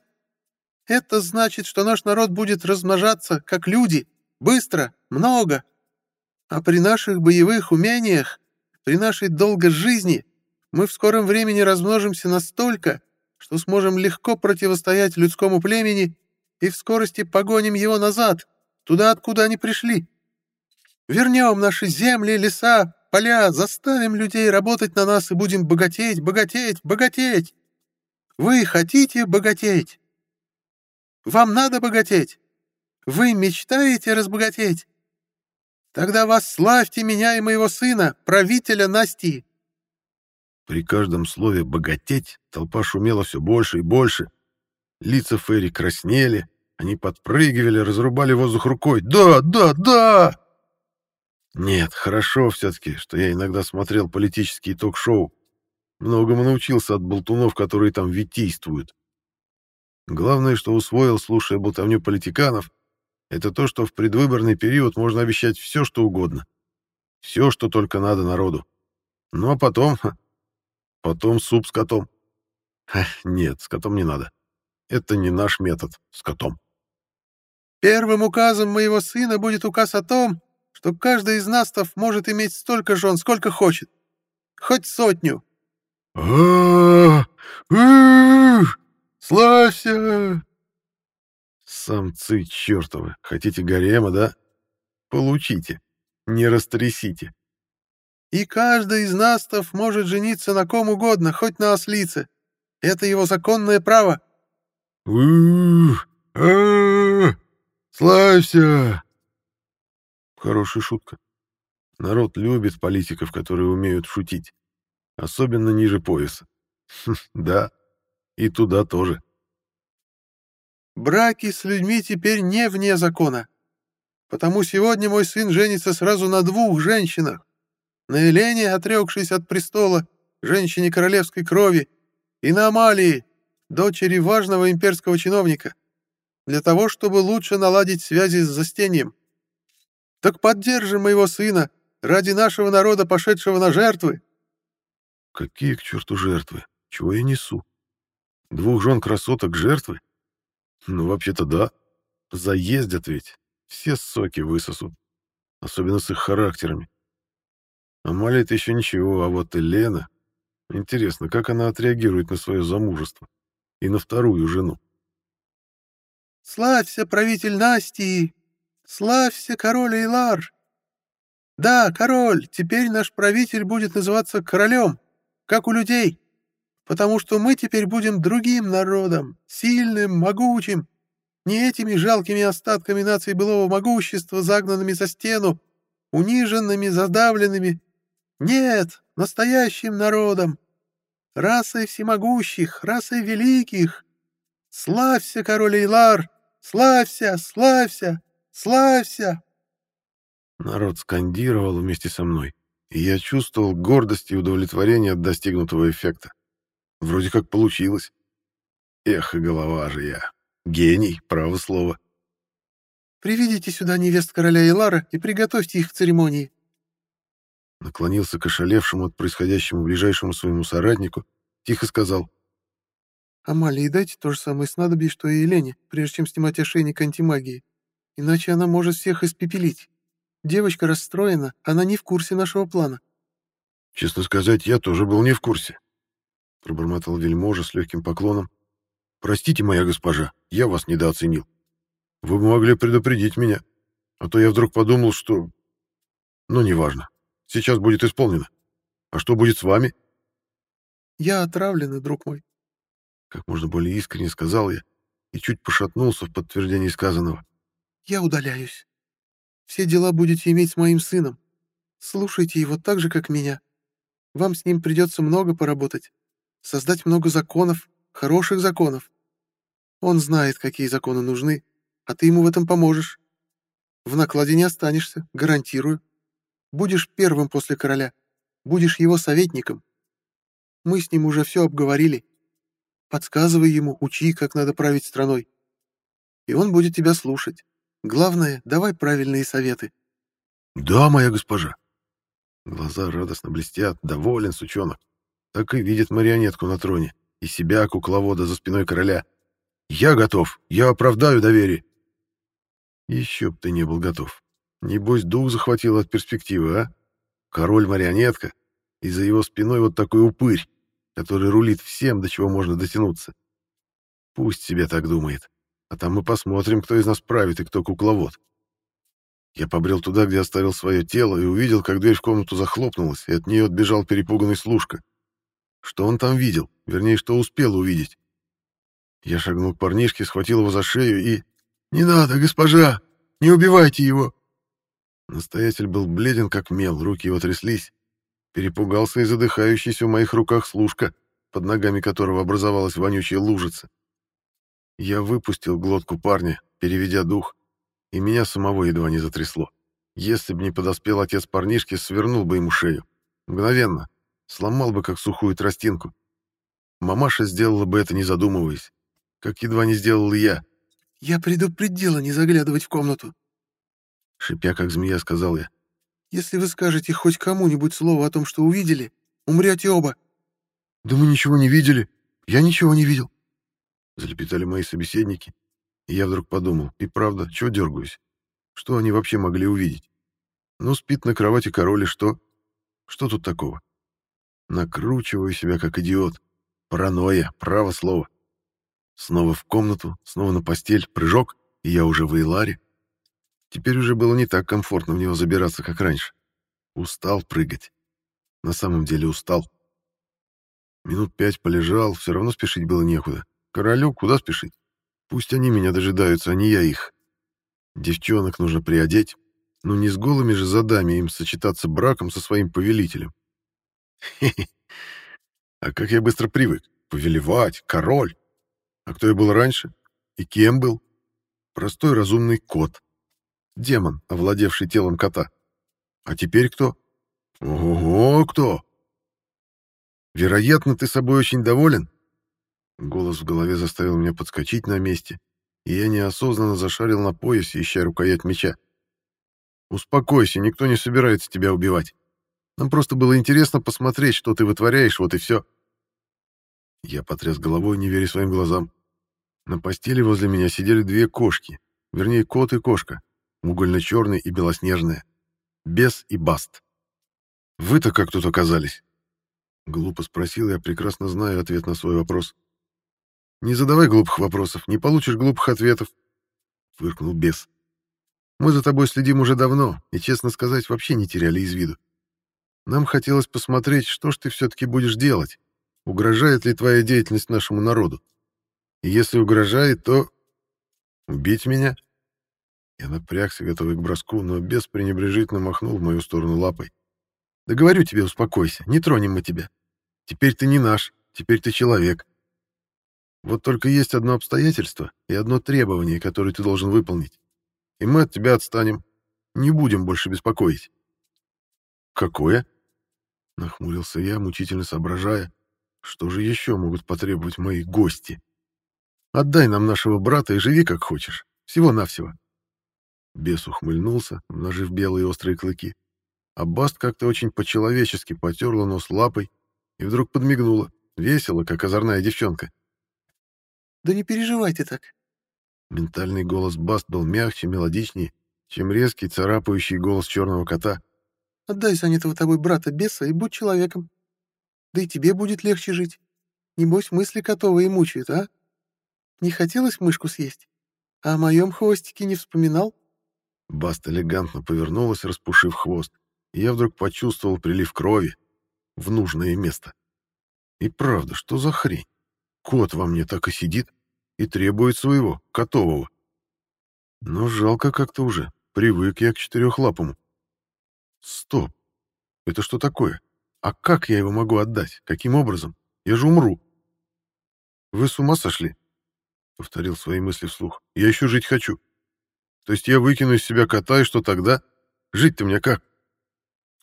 Это значит, что наш народ будет размножаться, как люди, быстро, много. А при наших боевых умениях, при нашей долгой жизни, мы в скором времени размножимся настолько, что сможем легко противостоять людскому племени и в скорости погоним его назад, туда, откуда они пришли. Вернем наши земли, леса, поля, заставим людей работать на нас и будем богатеть, богатеть, богатеть. Вы хотите богатеть? Вам надо богатеть? Вы мечтаете разбогатеть? Тогда вас славьте меня и моего сына, правителя Насти. При каждом слове «богатеть» толпа шумела все больше и больше. Лица Ферри краснели, они подпрыгивали, разрубали воздух рукой. «Да, да, да!» Нет, хорошо все-таки, что я иногда смотрел политические ток-шоу. Многому научился от болтунов, которые там витийствуют. Главное, что усвоил, слушая болтовню политиканов, это то, что в предвыборный период можно обещать все, что угодно. Все, что только надо народу. Ну а потом... Потом суп с котом. Нет, с котом не надо. Это не наш метод с котом. Первым указом моего сына будет указ о том, что каждый из настов может иметь столько жен, сколько хочет. Хоть сотню. Славься! Самцы чертовы, хотите гарема, да? Получите, не растрясите. И каждый из настов может жениться на ком угодно, хоть на ослице. Это его законное право. А, славься! Хорошая шутка. Народ любит политиков, которые умеют шутить. Особенно ниже пояса. Да, и туда тоже. Браки с людьми теперь не вне закона. Потому сегодня мой сын женится сразу на двух женщинах. На Елене, отрекшейся от престола, женщине королевской крови, и на Амалии, дочери важного имперского чиновника, для того, чтобы лучше наладить связи с застеньем. Так поддержим моего сына ради нашего народа, пошедшего на жертвы. Какие к черту жертвы? Чего я несу? Двух жен красоток жертвы? Ну, вообще-то да. Заездят ведь. Все соки высосут. Особенно с их характерами. Амалия-то еще ничего, а вот Елена... Интересно, как она отреагирует на свое замужество и на вторую жену? «Славься, правитель Насти! Славься, король Эйлар! Да, король, теперь наш правитель будет называться королем, как у людей, потому что мы теперь будем другим народом, сильным, могучим, не этими жалкими остатками нации былого могущества, загнанными за стену, униженными, задавленными. Нет, настоящим народом, расой всемогущих, расой великих. Славься, король Эйлар, славься, славься, славься!» Народ скандировал вместе со мной, и я чувствовал гордость и удовлетворение от достигнутого эффекта. Вроде как получилось. Эх, и голова же я. Гений, право слово. «Приведите сюда невест короля Элара и приготовьте их к церемонии», наклонился к ошалевшему от происходящему ближайшему своему соратнику, тихо сказал. «Амалии, дайте то же самое снадобье, что и Елене, прежде чем снимать ошейник антимагии. Иначе она может всех испепелить. Девочка расстроена, она не в курсе нашего плана». «Честно сказать, я тоже был не в курсе», — пробормотал вельможа с легким поклоном. «Простите, моя госпожа, я вас недооценил. Вы могли предупредить меня, а то я вдруг подумал, что... Ну, неважно. Сейчас будет исполнено. А что будет с вами? Я отравлена, друг мой. Как можно более искренне сказал я и чуть пошатнулся в подтверждении сказанного. Я удаляюсь. Все дела будете иметь с моим сыном. Слушайте его так же, как меня. Вам с ним придется много поработать. Создать много законов, хороших законов. Он знает, какие законы нужны, а ты ему в этом поможешь. В накладе не останешься, гарантирую. Будешь первым после короля. Будешь его советником. Мы с ним уже все обговорили. Подсказывай ему, учи, как надо править страной. И он будет тебя слушать. Главное, давай правильные советы. Да, моя госпожа. Глаза радостно блестят, доволен сучонок. Так и видит марионетку на троне и себя, кукловода, за спиной короля. «Я готов! Я оправдаю доверие!» Еще б ты не был готов. Небось, дух захватил от перспективы, а? Король-марионетка, и за его спиной вот такой упырь, который рулит всем, до чего можно дотянуться. Пусть себе так думает, а там мы посмотрим, кто из нас правит и кто кукловод. Я побрел туда, где оставил свое тело, и увидел, как дверь в комнату захлопнулась, и от нее отбежал перепуганный служка. Что он там видел? Вернее, что успел увидеть? Я шагнул к парнишке, схватил его за шею и... «Не надо, госпожа! Не убивайте его!» Настоятель был бледен, как мел, руки его тряслись. Перепугался и задыхающийся в моих руках служка, под ногами которого образовалась вонючая лужица. Я выпустил глотку парня, переведя дух, и меня самого едва не затрясло. Если бы не подоспел отец парнишки, свернул бы ему шею. Мгновенно. Сломал бы, как сухую тростинку. Мамаша сделала бы это, не задумываясь. Как едва не сделал и я. «Я предупредила не заглядывать в комнату», — шипя, как змея, сказал я. «Если вы скажете хоть кому-нибудь слово о том, что увидели, умрете оба». «Да мы ничего не видели. Я ничего не видел», — залепетали мои собеседники. И я вдруг подумал, и правда, чего дергаюсь? Что они вообще могли увидеть? Ну, спит на кровати король, и что? Что тут такого? Накручиваю себя, как идиот. Паранойя, право слово. Снова в комнату, снова на постель, прыжок, и я уже в Эйларе. Теперь уже было не так комфортно в него забираться, как раньше. Устал прыгать. На самом деле устал. Минут пять полежал, все равно спешить было некуда. Королю куда спешить? Пусть они меня дожидаются, а не я их. Девчонок нужно приодеть, но не с голыми же задами им сочетаться браком со своим повелителем. А как я быстро привык. Повелевать, король. А кто я был раньше? И кем был? Простой разумный кот. Демон, овладевший телом кота. А теперь кто? Ого, кто? Вероятно, ты собой очень доволен? Голос в голове заставил меня подскочить на месте, и я неосознанно зашарил на поясе, ища рукоять меча. «Успокойся, никто не собирается тебя убивать. Нам просто было интересно посмотреть, что ты вытворяешь, вот и все». Я потряс головой, не веря своим глазам. На постели возле меня сидели две кошки, вернее, кот и кошка, угольно-черная и белоснежная. Бес и Баст. «Вы-то как тут оказались?» Глупо спросил я, прекрасно знаю ответ на свой вопрос. Не задавай глупых вопросов, не получишь глупых ответов, фыркнул бес. Мы за тобой следим уже давно, и, честно сказать, вообще не теряли из виду. Нам хотелось посмотреть, что ж ты все-таки будешь делать. Угрожает ли твоя деятельность нашему народу? И если угрожает, то... Убить меня? Я напрягся, готовый к броску, но бес пренебрежительно махнул в мою сторону лапой. Да говорю тебе, успокойся, не тронем мы тебя. Теперь ты не наш, теперь ты человек. Вот только есть одно обстоятельство и одно требование, которое ты должен выполнить. И мы от тебя отстанем. Не будем больше беспокоить. Какое? Нахмурился я, мучительно соображая, что же еще могут потребовать мои гости. Отдай нам нашего брата и живи как хочешь. Всего-навсего. Бес ухмыльнулся, обнажив белые острые клыки. А Баст как-то очень по-человечески потерла нос лапой и вдруг подмигнула, весело, как озорная девчонка. Да не переживай ты так. Ментальный голос Баст был мягче, мелодичнее, чем резкий, царапающий голос черного кота. Отдай занятого тобой брата беса и будь человеком. Да и тебе будет легче жить. Небось, мысли котова и мучают, а? Не хотелось мышку съесть? А о моем хвостике не вспоминал?» Баст элегантно повернулась, распушив хвост, и я вдруг почувствовал прилив крови в нужное место. И правда, что за хрень? Кот во мне так и сидит и требует своего, котового. Но жалко как-то уже, привык я к четырехлапому. Стоп, это что такое? А как я его могу отдать? Каким образом? Я же умру. Вы с ума сошли? Повторил свои мысли вслух. Я еще жить хочу. То есть я выкину из себя кота, и что тогда? Жить-то мне как?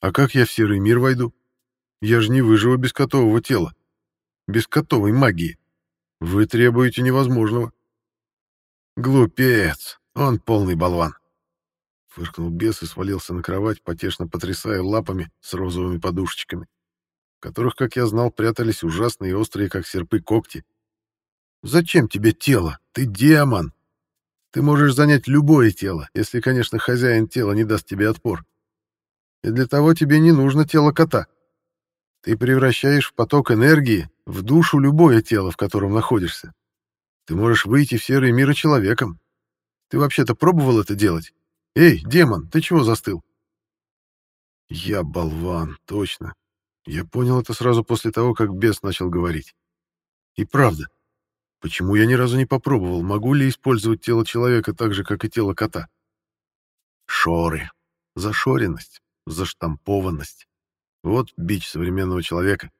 А как я в серый мир войду? Я же не выживу без котового тела. Без котовой магии. Вы требуете невозможного. Глупец, он полный болван. Фыркнул бес и свалился на кровать, потешно потрясая лапами с розовыми подушечками, в которых, как я знал, прятались ужасные и острые, как серпы, когти. «Зачем тебе тело? Ты демон! Ты можешь занять любое тело, если, конечно, хозяин тела не даст тебе отпор. И для того тебе не нужно тело кота. Ты превращаешь в поток энергии в душу любое тело, в котором находишься. Ты можешь выйти в серый мир человеком. Ты вообще-то пробовал это делать? Эй, демон, ты чего застыл? Я болван, точно. Я понял это сразу после того, как бес начал говорить. И правда, почему я ни разу не попробовал, могу ли использовать тело человека так же, как и тело кота? Шоры. Зашоренность, заштампованность. Вот бич современного человека.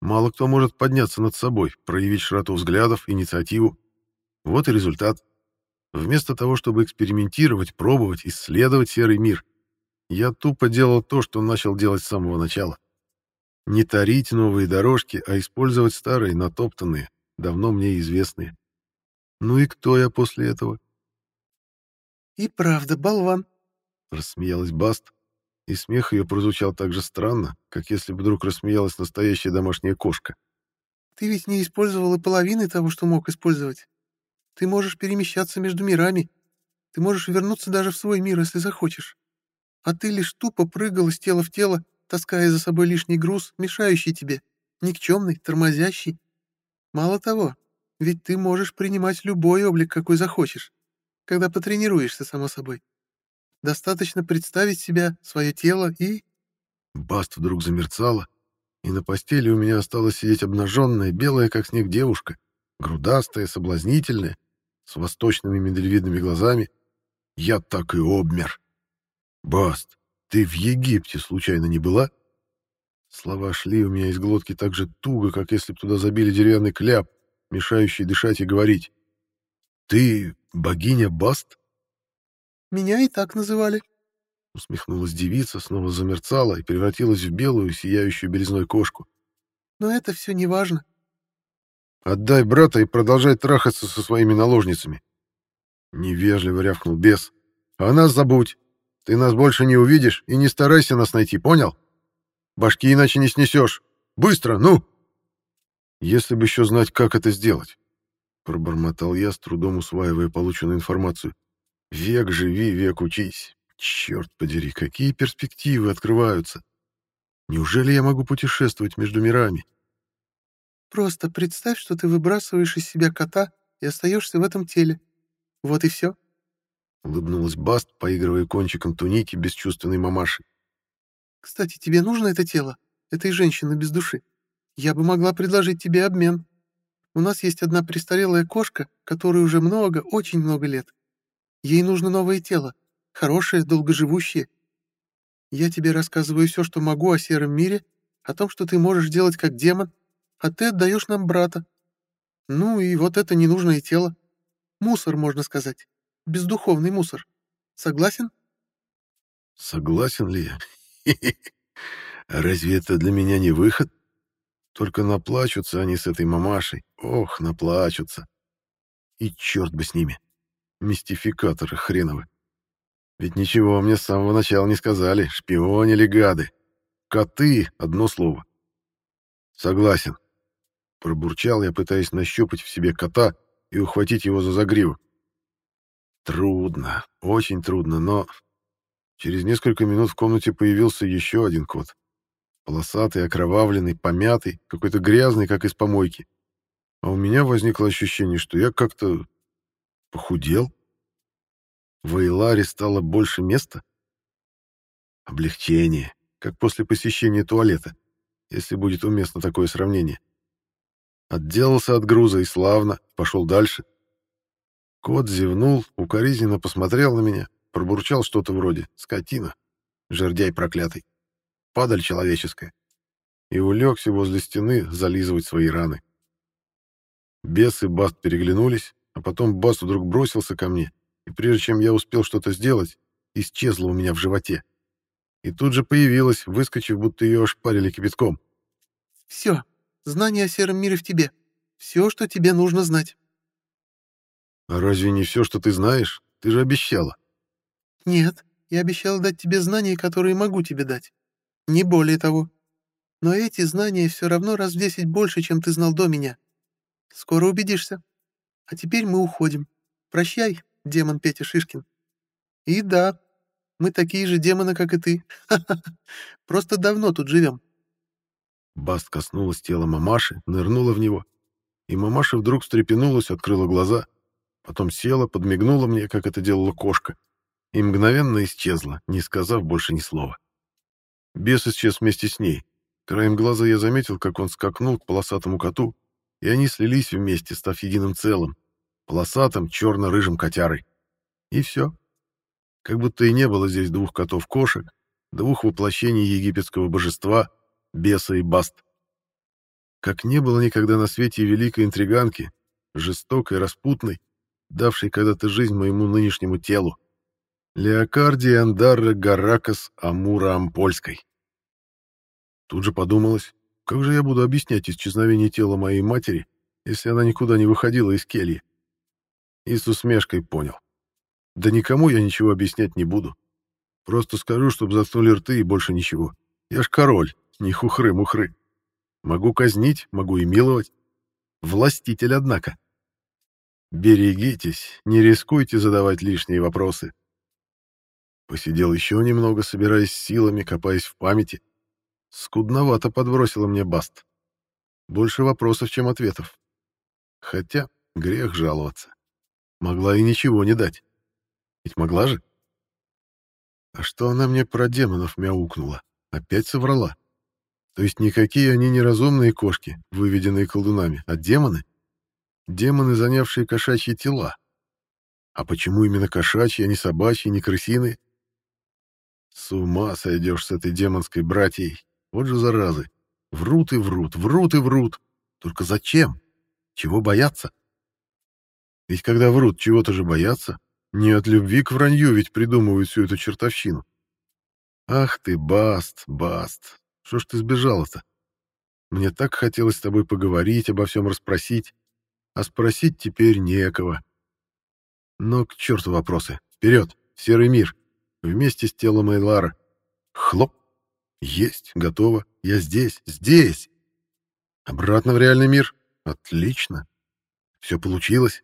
Мало кто может подняться над собой, проявить широту взглядов, инициативу. Вот и результат. Вместо того, чтобы экспериментировать, пробовать, исследовать серый мир, я тупо делал то, что начал делать с самого начала. Не тарить новые дорожки, а использовать старые, натоптанные, давно мне известные. Ну и кто я после этого? «И правда, болван», — рассмеялась Баст, и смех ее прозвучал так же странно, как если бы вдруг рассмеялась настоящая домашняя кошка. «Ты ведь не использовал и половины того, что мог использовать. Ты можешь перемещаться между мирами. Ты можешь вернуться даже в свой мир, если захочешь. А ты лишь тупо прыгал из тела в тело, таская за собой лишний груз, мешающий тебе, никчемный, тормозящий. Мало того, ведь ты можешь принимать любой облик, какой захочешь, когда потренируешься, само собой. Достаточно представить себя, свое тело и...» Баст вдруг замерцала, и на постели у меня осталась сидеть обнаженная, белая, как снег, девушка, грудастая, соблазнительная, с восточными миндалевидными глазами. Я так и обмер. «Баст, ты в Египте случайно не была?» Слова шли у меня из глотки так же туго, как если бы туда забили деревянный кляп, мешающий дышать и говорить. «Ты богиня Баст?» Меня и так называли. Усмехнулась девица, снова замерцала и превратилась в белую, сияющую белизной кошку. Но это все не важно. Отдай брата и продолжай трахаться со своими наложницами. Невежливо рявкнул бес. А нас забудь. Ты нас больше не увидишь и не старайся нас найти, понял? Башки иначе не снесешь. Быстро, ну! Если бы еще знать, как это сделать. Пробормотал я, с трудом усваивая полученную информацию. Век живи, век учись. Черт подери, какие перспективы открываются. Неужели я могу путешествовать между мирами? Просто представь, что ты выбрасываешь из себя кота и остаешься в этом теле. Вот и все. Улыбнулась Баст, поигрывая кончиком туники бесчувственной мамаши. Кстати, тебе нужно это тело, этой женщины без души? Я бы могла предложить тебе обмен. У нас есть одна престарелая кошка, которой уже много, очень много лет. Ей нужно новое тело, хорошее, долгоживущее. Я тебе рассказываю все, что могу о сером мире, о том, что ты можешь делать как демон, а ты отдаешь нам брата. Ну и вот это ненужное тело. Мусор, можно сказать. Бездуховный мусор. Согласен? Согласен ли я? Разве это для меня не выход? Только наплачутся они с этой мамашей. Ох, наплачутся. И черт бы с ними. Мистификаторы хреновы. Ведь ничего мне с самого начала не сказали. Шпионили гады. Коты — одно слово. Согласен. Пробурчал я, пытаясь нащупать в себе кота и ухватить его за загриву. Трудно, очень трудно, но... Через несколько минут в комнате появился еще один кот. Полосатый, окровавленный, помятый, какой-то грязный, как из помойки. А у меня возникло ощущение, что я как-то Похудел? В Эйларе стало больше места? Облегчение, как после посещения туалета, если будет уместно такое сравнение. Отделался от груза и славно, пошел дальше. Кот зевнул, укоризненно посмотрел на меня, пробурчал что-то вроде «скотина», жердяй проклятый, падаль человеческая, и улегся возле стены зализывать свои раны. Бес и Баст переглянулись, а потом Бас вдруг бросился ко мне, и прежде чем я успел что-то сделать, исчезла у меня в животе. И тут же появилась, выскочив, будто ее ошпарили кипятком. «Все, знание о сером мире в тебе. Все, что тебе нужно знать». «А разве не все, что ты знаешь? Ты же обещала». Нет, я обещала дать тебе знания, которые могу тебе дать. Не более того. Но эти знания все равно раз в десять больше, чем ты знал до меня. Скоро убедишься. А теперь мы уходим. Прощай, демон Петя Шишкин. И да, мы такие же демоны, как и ты. Просто давно тут живем. Баст коснулась тела мамаши, нырнула в него. И мамаша вдруг встрепенулась, открыла глаза. Потом села, подмигнула мне, как это делала кошка. И мгновенно исчезла, не сказав больше ни слова. Бес исчез вместе с ней. Краем глаза я заметил, как он скакнул к полосатому коту, и они слились вместе, став единым целым, полосатым черно-рыжим котярой. И все. Как будто и не было здесь двух котов-кошек, двух воплощений египетского божества, беса и баст. Как не было никогда на свете великой интриганки, жестокой, распутной, давшей когда-то жизнь моему нынешнему телу. Леокардии Андарра Гаракас Амура Ампольской. Тут же подумалось, как же я буду объяснять исчезновение тела моей матери, если она никуда не выходила из кельи? И с усмешкой понял. Да никому я ничего объяснять не буду. Просто скажу, чтобы заткнули рты и больше ничего. Я ж король, не хухры-мухры. Могу казнить, могу и миловать. Властитель, однако. Берегитесь, не рискуйте задавать лишние вопросы. Посидел еще немного, собираясь силами, копаясь в памяти. Скудновато подбросила мне Баст. Больше вопросов, чем ответов. Хотя грех жаловаться. Могла и ничего не дать. Ведь могла же? А что она мне про демонов мяукнула? Опять соврала. То есть никакие они не разумные кошки, выведенные колдунами, а демоны? Демоны, занявшие кошачьи тела. А почему именно кошачьи, а не собачьи, не крысиные? С ума сойдешь с этой демонской братьей. Вот же заразы. Врут и врут, врут и врут. Только зачем? Чего бояться? Ведь когда врут, чего-то же бояться. Не от любви к вранью ведь придумывают всю эту чертовщину. Ах ты, Баст, Баст, что ж ты сбежала-то? Мне так хотелось с тобой поговорить, обо всем расспросить, а спросить теперь некого. Но к черту вопросы. Вперед, серый мир, вместе с телом Эйлара. Хлоп. Есть, готово. Я здесь, здесь. Обратно в реальный мир. Отлично. Все получилось.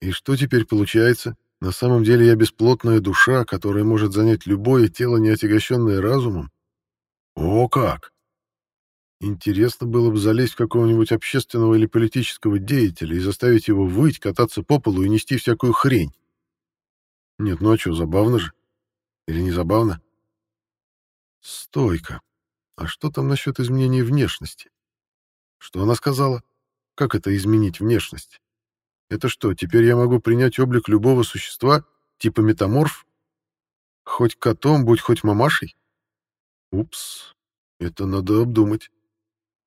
И что теперь получается? На самом деле я бесплотная душа, которая может занять любое тело, не отягощенное разумом? О как! Интересно было бы залезть в какого-нибудь общественного или политического деятеля и заставить его выть, кататься по полу и нести всякую хрень. Нет, ну а что, забавно же? Или не забавно? Стойка. А что там насчет изменения внешности? Что она сказала? Как это изменить внешность? Это что, теперь я могу принять облик любого существа, типа метаморф? Хоть котом, будь хоть мамашей? Упс, это надо обдумать.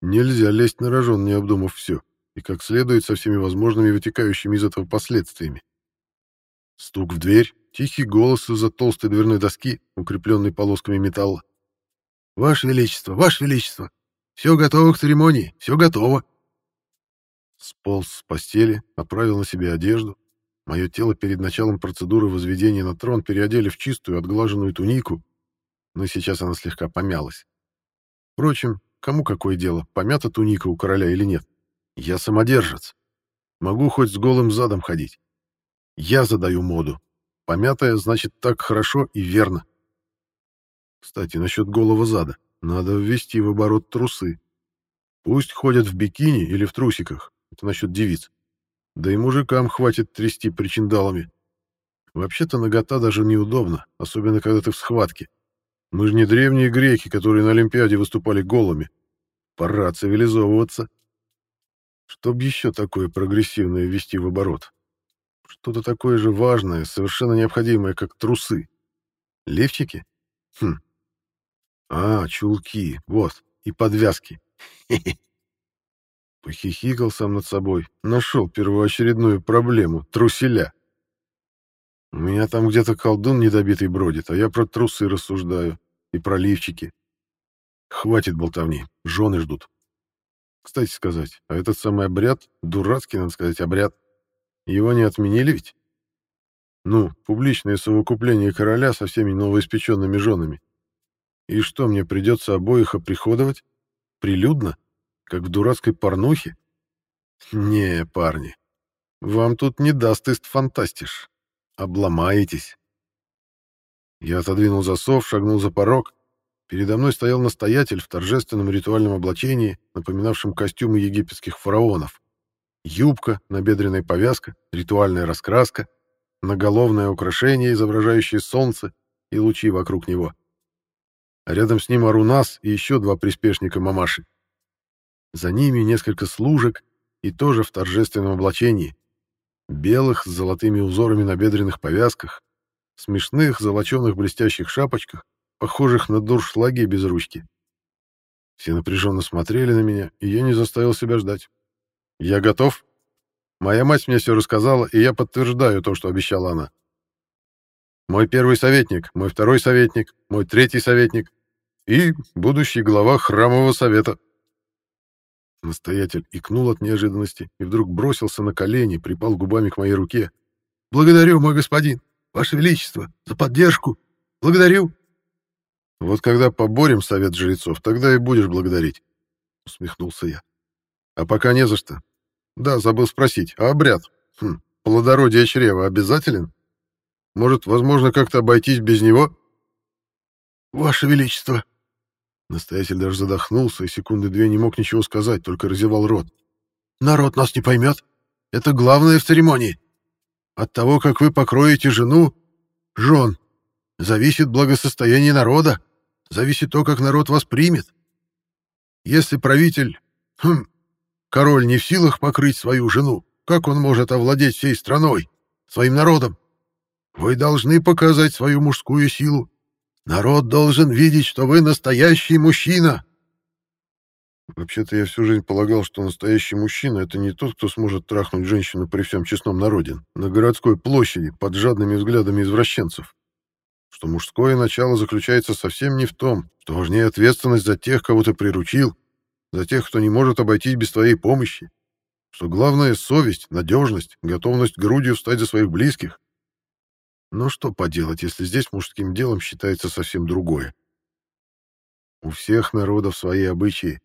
Нельзя лезть на рожон, не обдумав все, и как следует со всеми возможными вытекающими из этого последствиями. Стук в дверь, тихий голос из-за толстой дверной доски, укрепленной полосками металла. «Ваше Величество, Ваше Величество! Все готово к церемонии, все готово!» Сполз с постели, оправил на себе одежду. Мое тело перед началом процедуры возведения на трон переодели в чистую отглаженную тунику, но сейчас она слегка помялась. Впрочем, кому какое дело, помята туника у короля или нет? Я самодержец. Могу хоть с голым задом ходить. Я задаю моду. Помятая, значит, так хорошо и верно. Кстати, насчет голого зада. Надо ввести в оборот трусы. Пусть ходят в бикини или в трусиках, это насчет девиц. Да и мужикам хватит трясти причиндалами. Вообще-то нагота даже неудобно, особенно когда ты в схватке. Мы же не древние греки, которые на Олимпиаде выступали голыми. Пора цивилизовываться. Чтоб еще такое прогрессивное ввести в оборот. Что-то такое же важное, совершенно необходимое, как трусы. Левчики? Хм. А, чулки, вот, и подвязки. Хе-хе. Похихикал сам над собой. Нашел первоочередную проблему — труселя. У меня там где-то колдун недобитый бродит, а я про трусы рассуждаю. И про лифчики. Хватит болтовни, жены ждут. Кстати сказать, а этот самый обряд, дурацкий, надо сказать, обряд, его не отменили ведь? Ну, публичное совокупление короля со всеми новоиспеченными женами. И что, мне придется обоих оприходовать? Прилюдно? Как в дурацкой порнухе? Не, парни, вам тут не даст ист фантастиш. Обломаетесь. Я отодвинул засов, шагнул за порог. Передо мной стоял настоятель в торжественном ритуальном облачении, напоминавшем костюмы египетских фараонов. Юбка, набедренная повязка, ритуальная раскраска, наголовное украшение, изображающее солнце и лучи вокруг него. А рядом с ним Арунас и еще два приспешника мамаши. За ними несколько служек и тоже в торжественном облачении. Белых с золотыми узорами на бедренных повязках, смешных золоченых блестящих шапочках, похожих на дуршлаги без ручки. Все напряженно смотрели на меня, и я не заставил себя ждать. «Я готов. Моя мать мне все рассказала, и я подтверждаю то, что обещала она. Мой первый советник, мой второй советник, мой третий советник и будущий глава храмового совета». Настоятель икнул от неожиданности и вдруг бросился на колени, припал губами к моей руке. «Благодарю, мой господин, ваше величество, за поддержку. Благодарю!» «Вот когда поборем совет жрецов, тогда и будешь благодарить», — усмехнулся я. «А пока не за что. Да, забыл спросить, а обряд? Хм, плодородие чрева обязателен? Может, возможно, как-то обойтись без него?» «Ваше величество!» Настоятель даже задохнулся и секунды две не мог ничего сказать, только разевал рот. «Народ нас не поймет. Это главное в церемонии. От того, как вы покроете жену, жен, зависит благосостояние народа, зависит то, как народ вас примет. Если правитель, хм, король не в силах покрыть свою жену, как он может овладеть всей страной, своим народом? Вы должны показать свою мужскую силу, Народ должен видеть, что вы настоящий мужчина. Вообще-то я всю жизнь полагал, что настоящий мужчина — это не тот, кто сможет трахнуть женщину при всем честном народе, на городской площади, под жадными взглядами извращенцев. Что мужское начало заключается совсем не в том, что важнее ответственность за тех, кого ты приручил, за тех, кто не может обойтись без твоей помощи, что главное — совесть, надежность, готовность грудью встать за своих близких. Но что поделать, если здесь мужским делом считается совсем другое? У всех народов свои обычаи.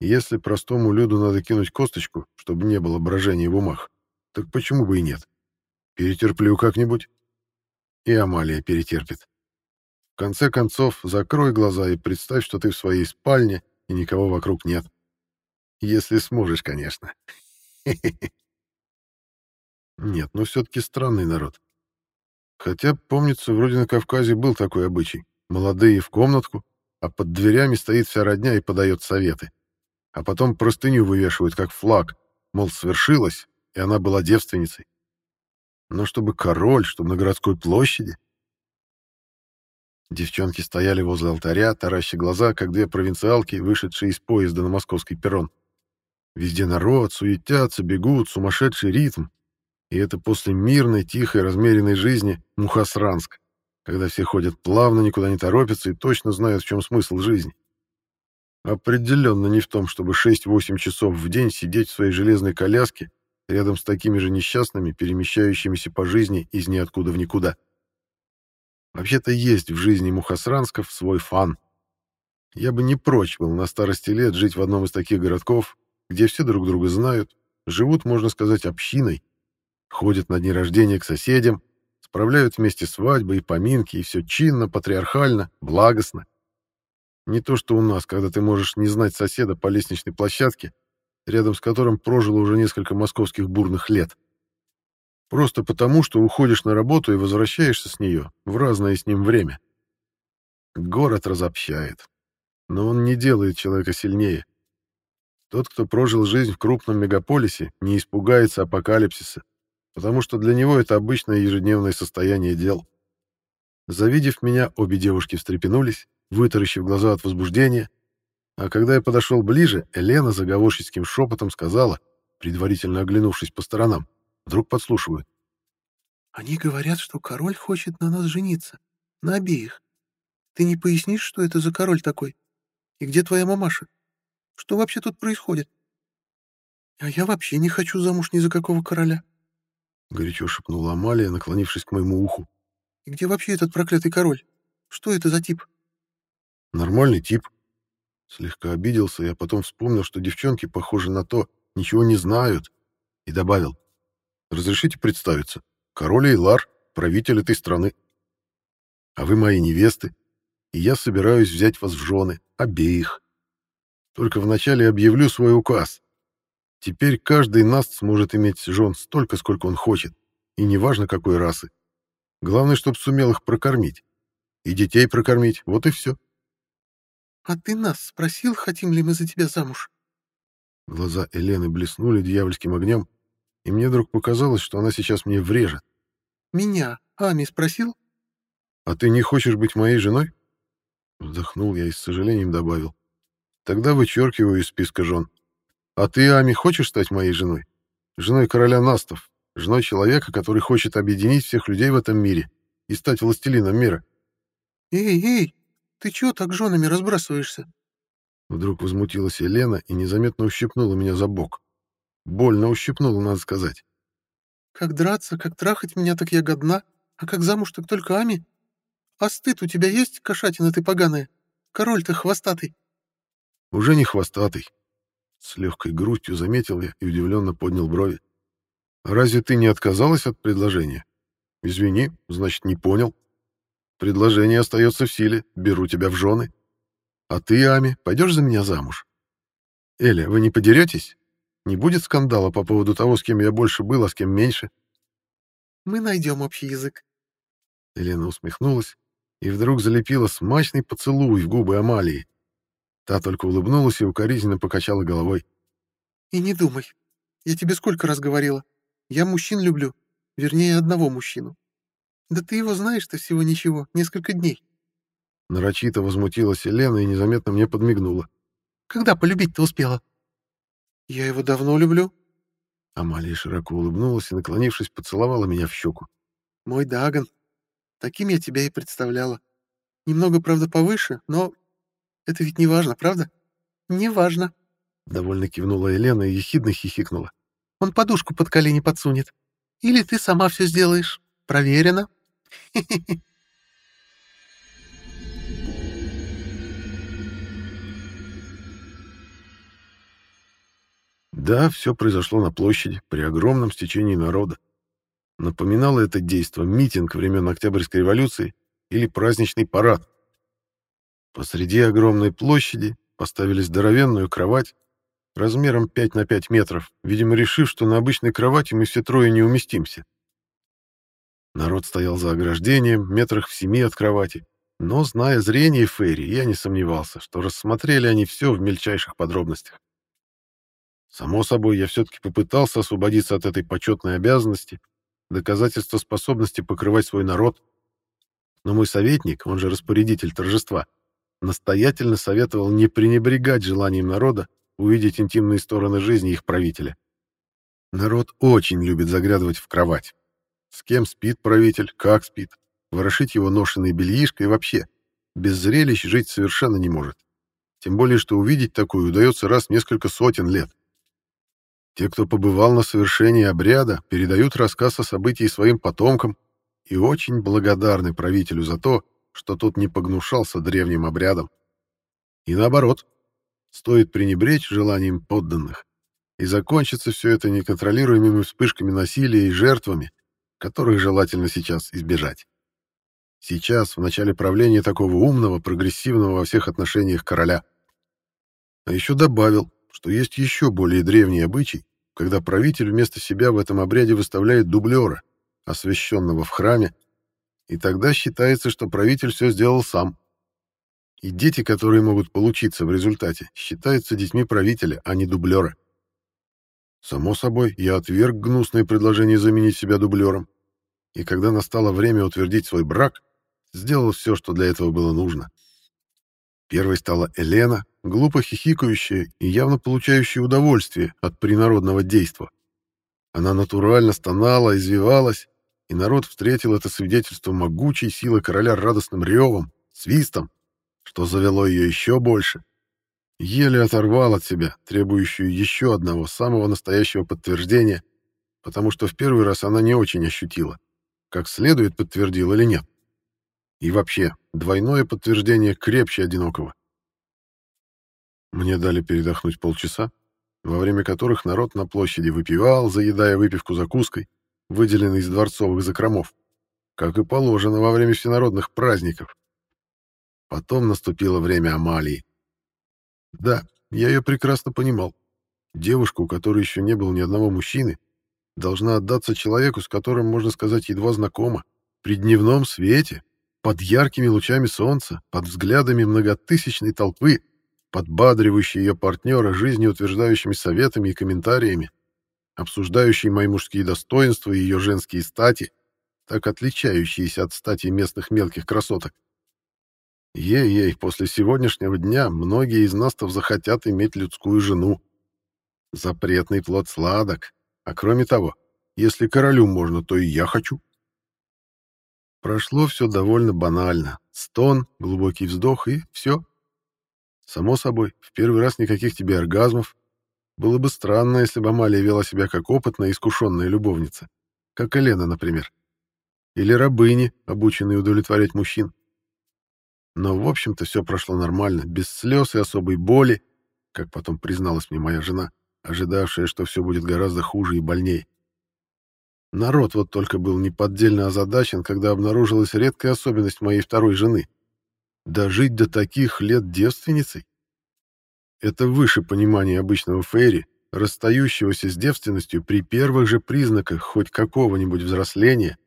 если простому люду надо кинуть косточку, чтобы не было брожения в умах, так почему бы и нет? Перетерплю как-нибудь. И Амалия перетерпит. В конце концов, закрой глаза и представь, что ты в своей спальне, и никого вокруг нет. Если сможешь, конечно. Нет, ну все-таки странный народ. Хотя, помнится, вроде на Кавказе был такой обычай. Молодые в комнатку, а под дверями стоит вся родня и подает советы. А потом простыню вывешивают, как флаг, мол, свершилось, и она была девственницей. Но чтобы король, чтобы на городской площади. Девчонки стояли возле алтаря, тараща глаза, как две провинциалки, вышедшие из поезда на московский перрон. Везде народ, суетятся, бегут, сумасшедший ритм. И это после мирной, тихой, размеренной жизни Мухасранск, когда все ходят плавно, никуда не торопятся и точно знают, в чем смысл жизни. Определенно не в том, чтобы 6-8 часов в день сидеть в своей железной коляске рядом с такими же несчастными, перемещающимися по жизни из ниоткуда в никуда. Вообще-то есть в жизни мухасрансков свой фан. Я бы не прочь был на старости лет жить в одном из таких городков, где все друг друга знают, живут, можно сказать, общиной, Ходят на дни рождения к соседям, справляют вместе свадьбы и поминки, и все чинно, патриархально, благостно. Не то, что у нас, когда ты можешь не знать соседа по лестничной площадке, рядом с которым прожило уже несколько московских бурных лет. Просто потому, что уходишь на работу и возвращаешься с нее в разное с ним время. Город разобщает, но он не делает человека сильнее. Тот, кто прожил жизнь в крупном мегаполисе, не испугается апокалипсиса, потому что для него это обычное ежедневное состояние дел. Завидев меня, обе девушки встрепенулись, вытаращив глаза от возбуждения, а когда я подошел ближе, Елена заговорщицким шепотом сказала, предварительно оглянувшись по сторонам, вдруг подслушивают. «Они говорят, что король хочет на нас жениться. На обеих. Ты не пояснишь, что это за король такой? И где твоя мамаша? Что вообще тут происходит? А я вообще не хочу замуж ни за какого короля. Горячо шепнула Амалия, наклонившись к моему уху. «И где вообще этот проклятый король? Что это за тип?» «Нормальный тип». Слегка обиделся, я потом вспомнил, что девчонки, похожи на то, ничего не знают, и добавил. «Разрешите представиться? Король Эйлар, правитель этой страны. А вы мои невесты, и я собираюсь взять вас в жены, обеих. Только вначале объявлю свой указ. Теперь каждый наст сможет иметь жен столько, сколько он хочет, и неважно какой расы. Главное, чтобы сумел их прокормить. И детей прокормить, вот и все. — А ты нас спросил, хотим ли мы за тебя замуж? Глаза Елены блеснули дьявольским огнем, и мне вдруг показалось, что она сейчас мне врежет. — Меня Ами спросил? — А ты не хочешь быть моей женой? Вздохнул я и с сожалением добавил. — Тогда вычеркиваю из списка жен. А ты, Ами, хочешь стать моей женой? Женой короля Настов, женой человека, который хочет объединить всех людей в этом мире и стать властелином мира. «Эй, эй, ты чего так женами разбрасываешься?» Вдруг возмутилась Елена и незаметно ущипнула меня за бок. Больно ущипнула, надо сказать. «Как драться, как трахать меня, так я годна, а как замуж, так только Ами. А стыд у тебя есть, кошатина ты поганая? Король-то хвостатый». «Уже не хвостатый», с легкой грустью заметил я и удивленно поднял брови. «Разве ты не отказалась от предложения?» «Извини, значит, не понял. Предложение остается в силе, беру тебя в жены. А ты, Ами, пойдешь за меня замуж?» «Эля, вы не подеретесь? Не будет скандала по поводу того, с кем я больше был, а с кем меньше?» «Мы найдем общий язык». Елена усмехнулась и вдруг залепила смачный поцелуй в губы Амалии. Та только улыбнулась и укоризненно покачала головой. «И не думай. Я тебе сколько раз говорила. Я мужчин люблю. Вернее, одного мужчину. Да ты его знаешь-то всего ничего, несколько дней». Нарочито возмутилась Елена и незаметно мне подмигнула. «Когда полюбить-то успела?» «Я его давно люблю». Амалия широко улыбнулась и, наклонившись, поцеловала меня в щеку. «Мой Даган. Таким я тебя и представляла. Немного, правда, повыше, но это ведь не важно, правда? Не важно. Довольно кивнула Елена и ехидно хихикнула. Он подушку под колени подсунет. Или ты сама все сделаешь. Проверено. Да, все произошло на площади, при огромном стечении народа. Напоминало это действо митинг времен Октябрьской революции или праздничный парад. Посреди огромной площади поставили здоровенную кровать размером 5 на 5 метров, видимо, решив, что на обычной кровати мы все трое не уместимся. Народ стоял за ограждением, метрах в семи от кровати, но, зная зрение Ферри, я не сомневался, что рассмотрели они все в мельчайших подробностях. Само собой, я все-таки попытался освободиться от этой почетной обязанности, доказательства способности покрывать свой народ, но мой советник, он же распорядитель торжества, настоятельно советовал не пренебрегать желанием народа увидеть интимные стороны жизни их правителя. Народ очень любит заглядывать в кровать. С кем спит правитель, как спит, ворошить его ношеной бельишко и вообще. Без зрелищ жить совершенно не может. Тем более, что увидеть такое удается раз в несколько сотен лет. Те, кто побывал на совершении обряда, передают рассказ о событии своим потомкам и очень благодарны правителю за то, что тот не погнушался древним обрядом. И наоборот, стоит пренебречь желанием подданных, и закончится все это неконтролируемыми вспышками насилия и жертвами, которых желательно сейчас избежать. Сейчас, в начале правления такого умного, прогрессивного во всех отношениях короля. А еще добавил, что есть еще более древний обычай, когда правитель вместо себя в этом обряде выставляет дублера, освященного в храме, и тогда считается, что правитель все сделал сам. И дети, которые могут получиться в результате, считаются детьми правителя, а не дублера. Само собой, я отверг гнусное предложение заменить себя дублером. И когда настало время утвердить свой брак, сделал все, что для этого было нужно. Первой стала Елена, глупо хихикающая и явно получающая удовольствие от принародного действа. Она натурально стонала, извивалась, и народ встретил это свидетельство могучей силы короля радостным ревом, свистом, что завело ее еще больше. Еле оторвал от себя требующую еще одного самого настоящего подтверждения, потому что в первый раз она не очень ощутила, как следует подтвердил или нет. И вообще, двойное подтверждение крепче одинокого. Мне дали передохнуть полчаса, во время которых народ на площади выпивал, заедая выпивку закуской, выделенной из дворцовых закромов, как и положено во время всенародных праздников. Потом наступило время Амалии. Да, я ее прекрасно понимал. Девушка, у которой еще не было ни одного мужчины, должна отдаться человеку, с которым, можно сказать, едва знакома, при дневном свете, под яркими лучами солнца, под взглядами многотысячной толпы, подбадривающей ее партнера жизнеутверждающими советами и комментариями, обсуждающей мои мужские достоинства и ее женские стати, так отличающиеся от стати местных мелких красоток. Ей-ей, после сегодняшнего дня многие из нас-то захотят иметь людскую жену. Запретный плод сладок, а кроме того, если королю можно, то и я хочу. Прошло все довольно банально. Стон, глубокий вздох и все. Само собой, в первый раз никаких тебе оргазмов. Было бы странно, если бы Амалия вела себя как опытная и искушенная любовница. Как Елена, например. Или рабыни, обученные удовлетворять мужчин. Но, в общем-то, все прошло нормально, без слез и особой боли, как потом призналась мне моя жена, ожидавшая, что все будет гораздо хуже и больнее. Народ вот только был неподдельно озадачен, когда обнаружилась редкая особенность моей второй жены. Дожить до таких лет девственницей? Это выше понимания обычного Фейри, расстающегося с девственностью при первых же признаках хоть какого-нибудь взросления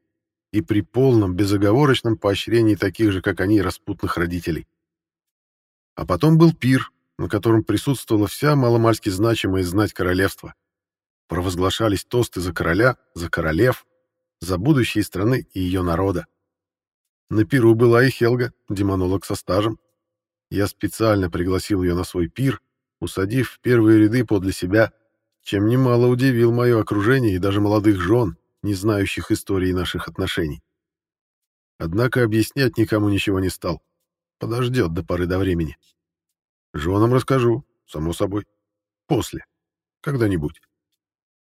и при полном безоговорочном поощрении таких же, как они, распутных родителей. А потом был пир, на котором присутствовала вся маломальски значимая знать королевства. Провозглашались тосты за короля, за королев, за будущее страны и ее народа. На пиру была и Хелга, демонолог со стажем. Я специально пригласил ее на свой пир, усадив в первые ряды подле себя, чем немало удивил мое окружение и даже молодых жен, не знающих истории наших отношений. Однако объяснять никому ничего не стал. Подождет до поры до времени. Женам расскажу, само собой. После. Когда-нибудь.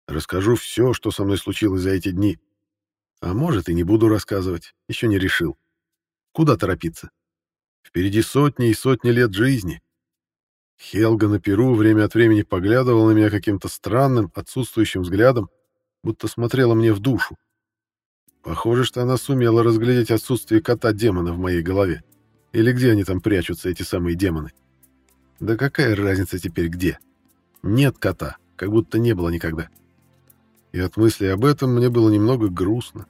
Расскажу все, что со мной случилось за эти дни. А может, и не буду рассказывать. Еще не решил. Куда торопиться? Впереди сотни и сотни лет жизни. Хелга на Перу время от времени поглядывала на меня каким-то странным, отсутствующим взглядом, будто смотрела мне в душу. Похоже, что она сумела разглядеть отсутствие кота-демона в моей голове. Или где они там прячутся, эти самые демоны? Да какая разница теперь где? Нет кота, как будто не было никогда. И от мысли об этом мне было немного грустно.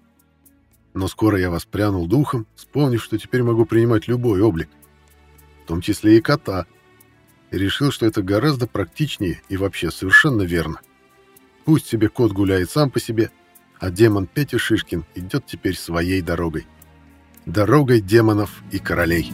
Но скоро я воспрянул духом, вспомнив, что теперь могу принимать любой облик, в том числе и кота, и решил, что это гораздо практичнее и вообще совершенно верно. Пусть себе кот гуляет сам по себе, а демон Петя Шишкин идет теперь своей дорогой. Дорогой демонов и королей.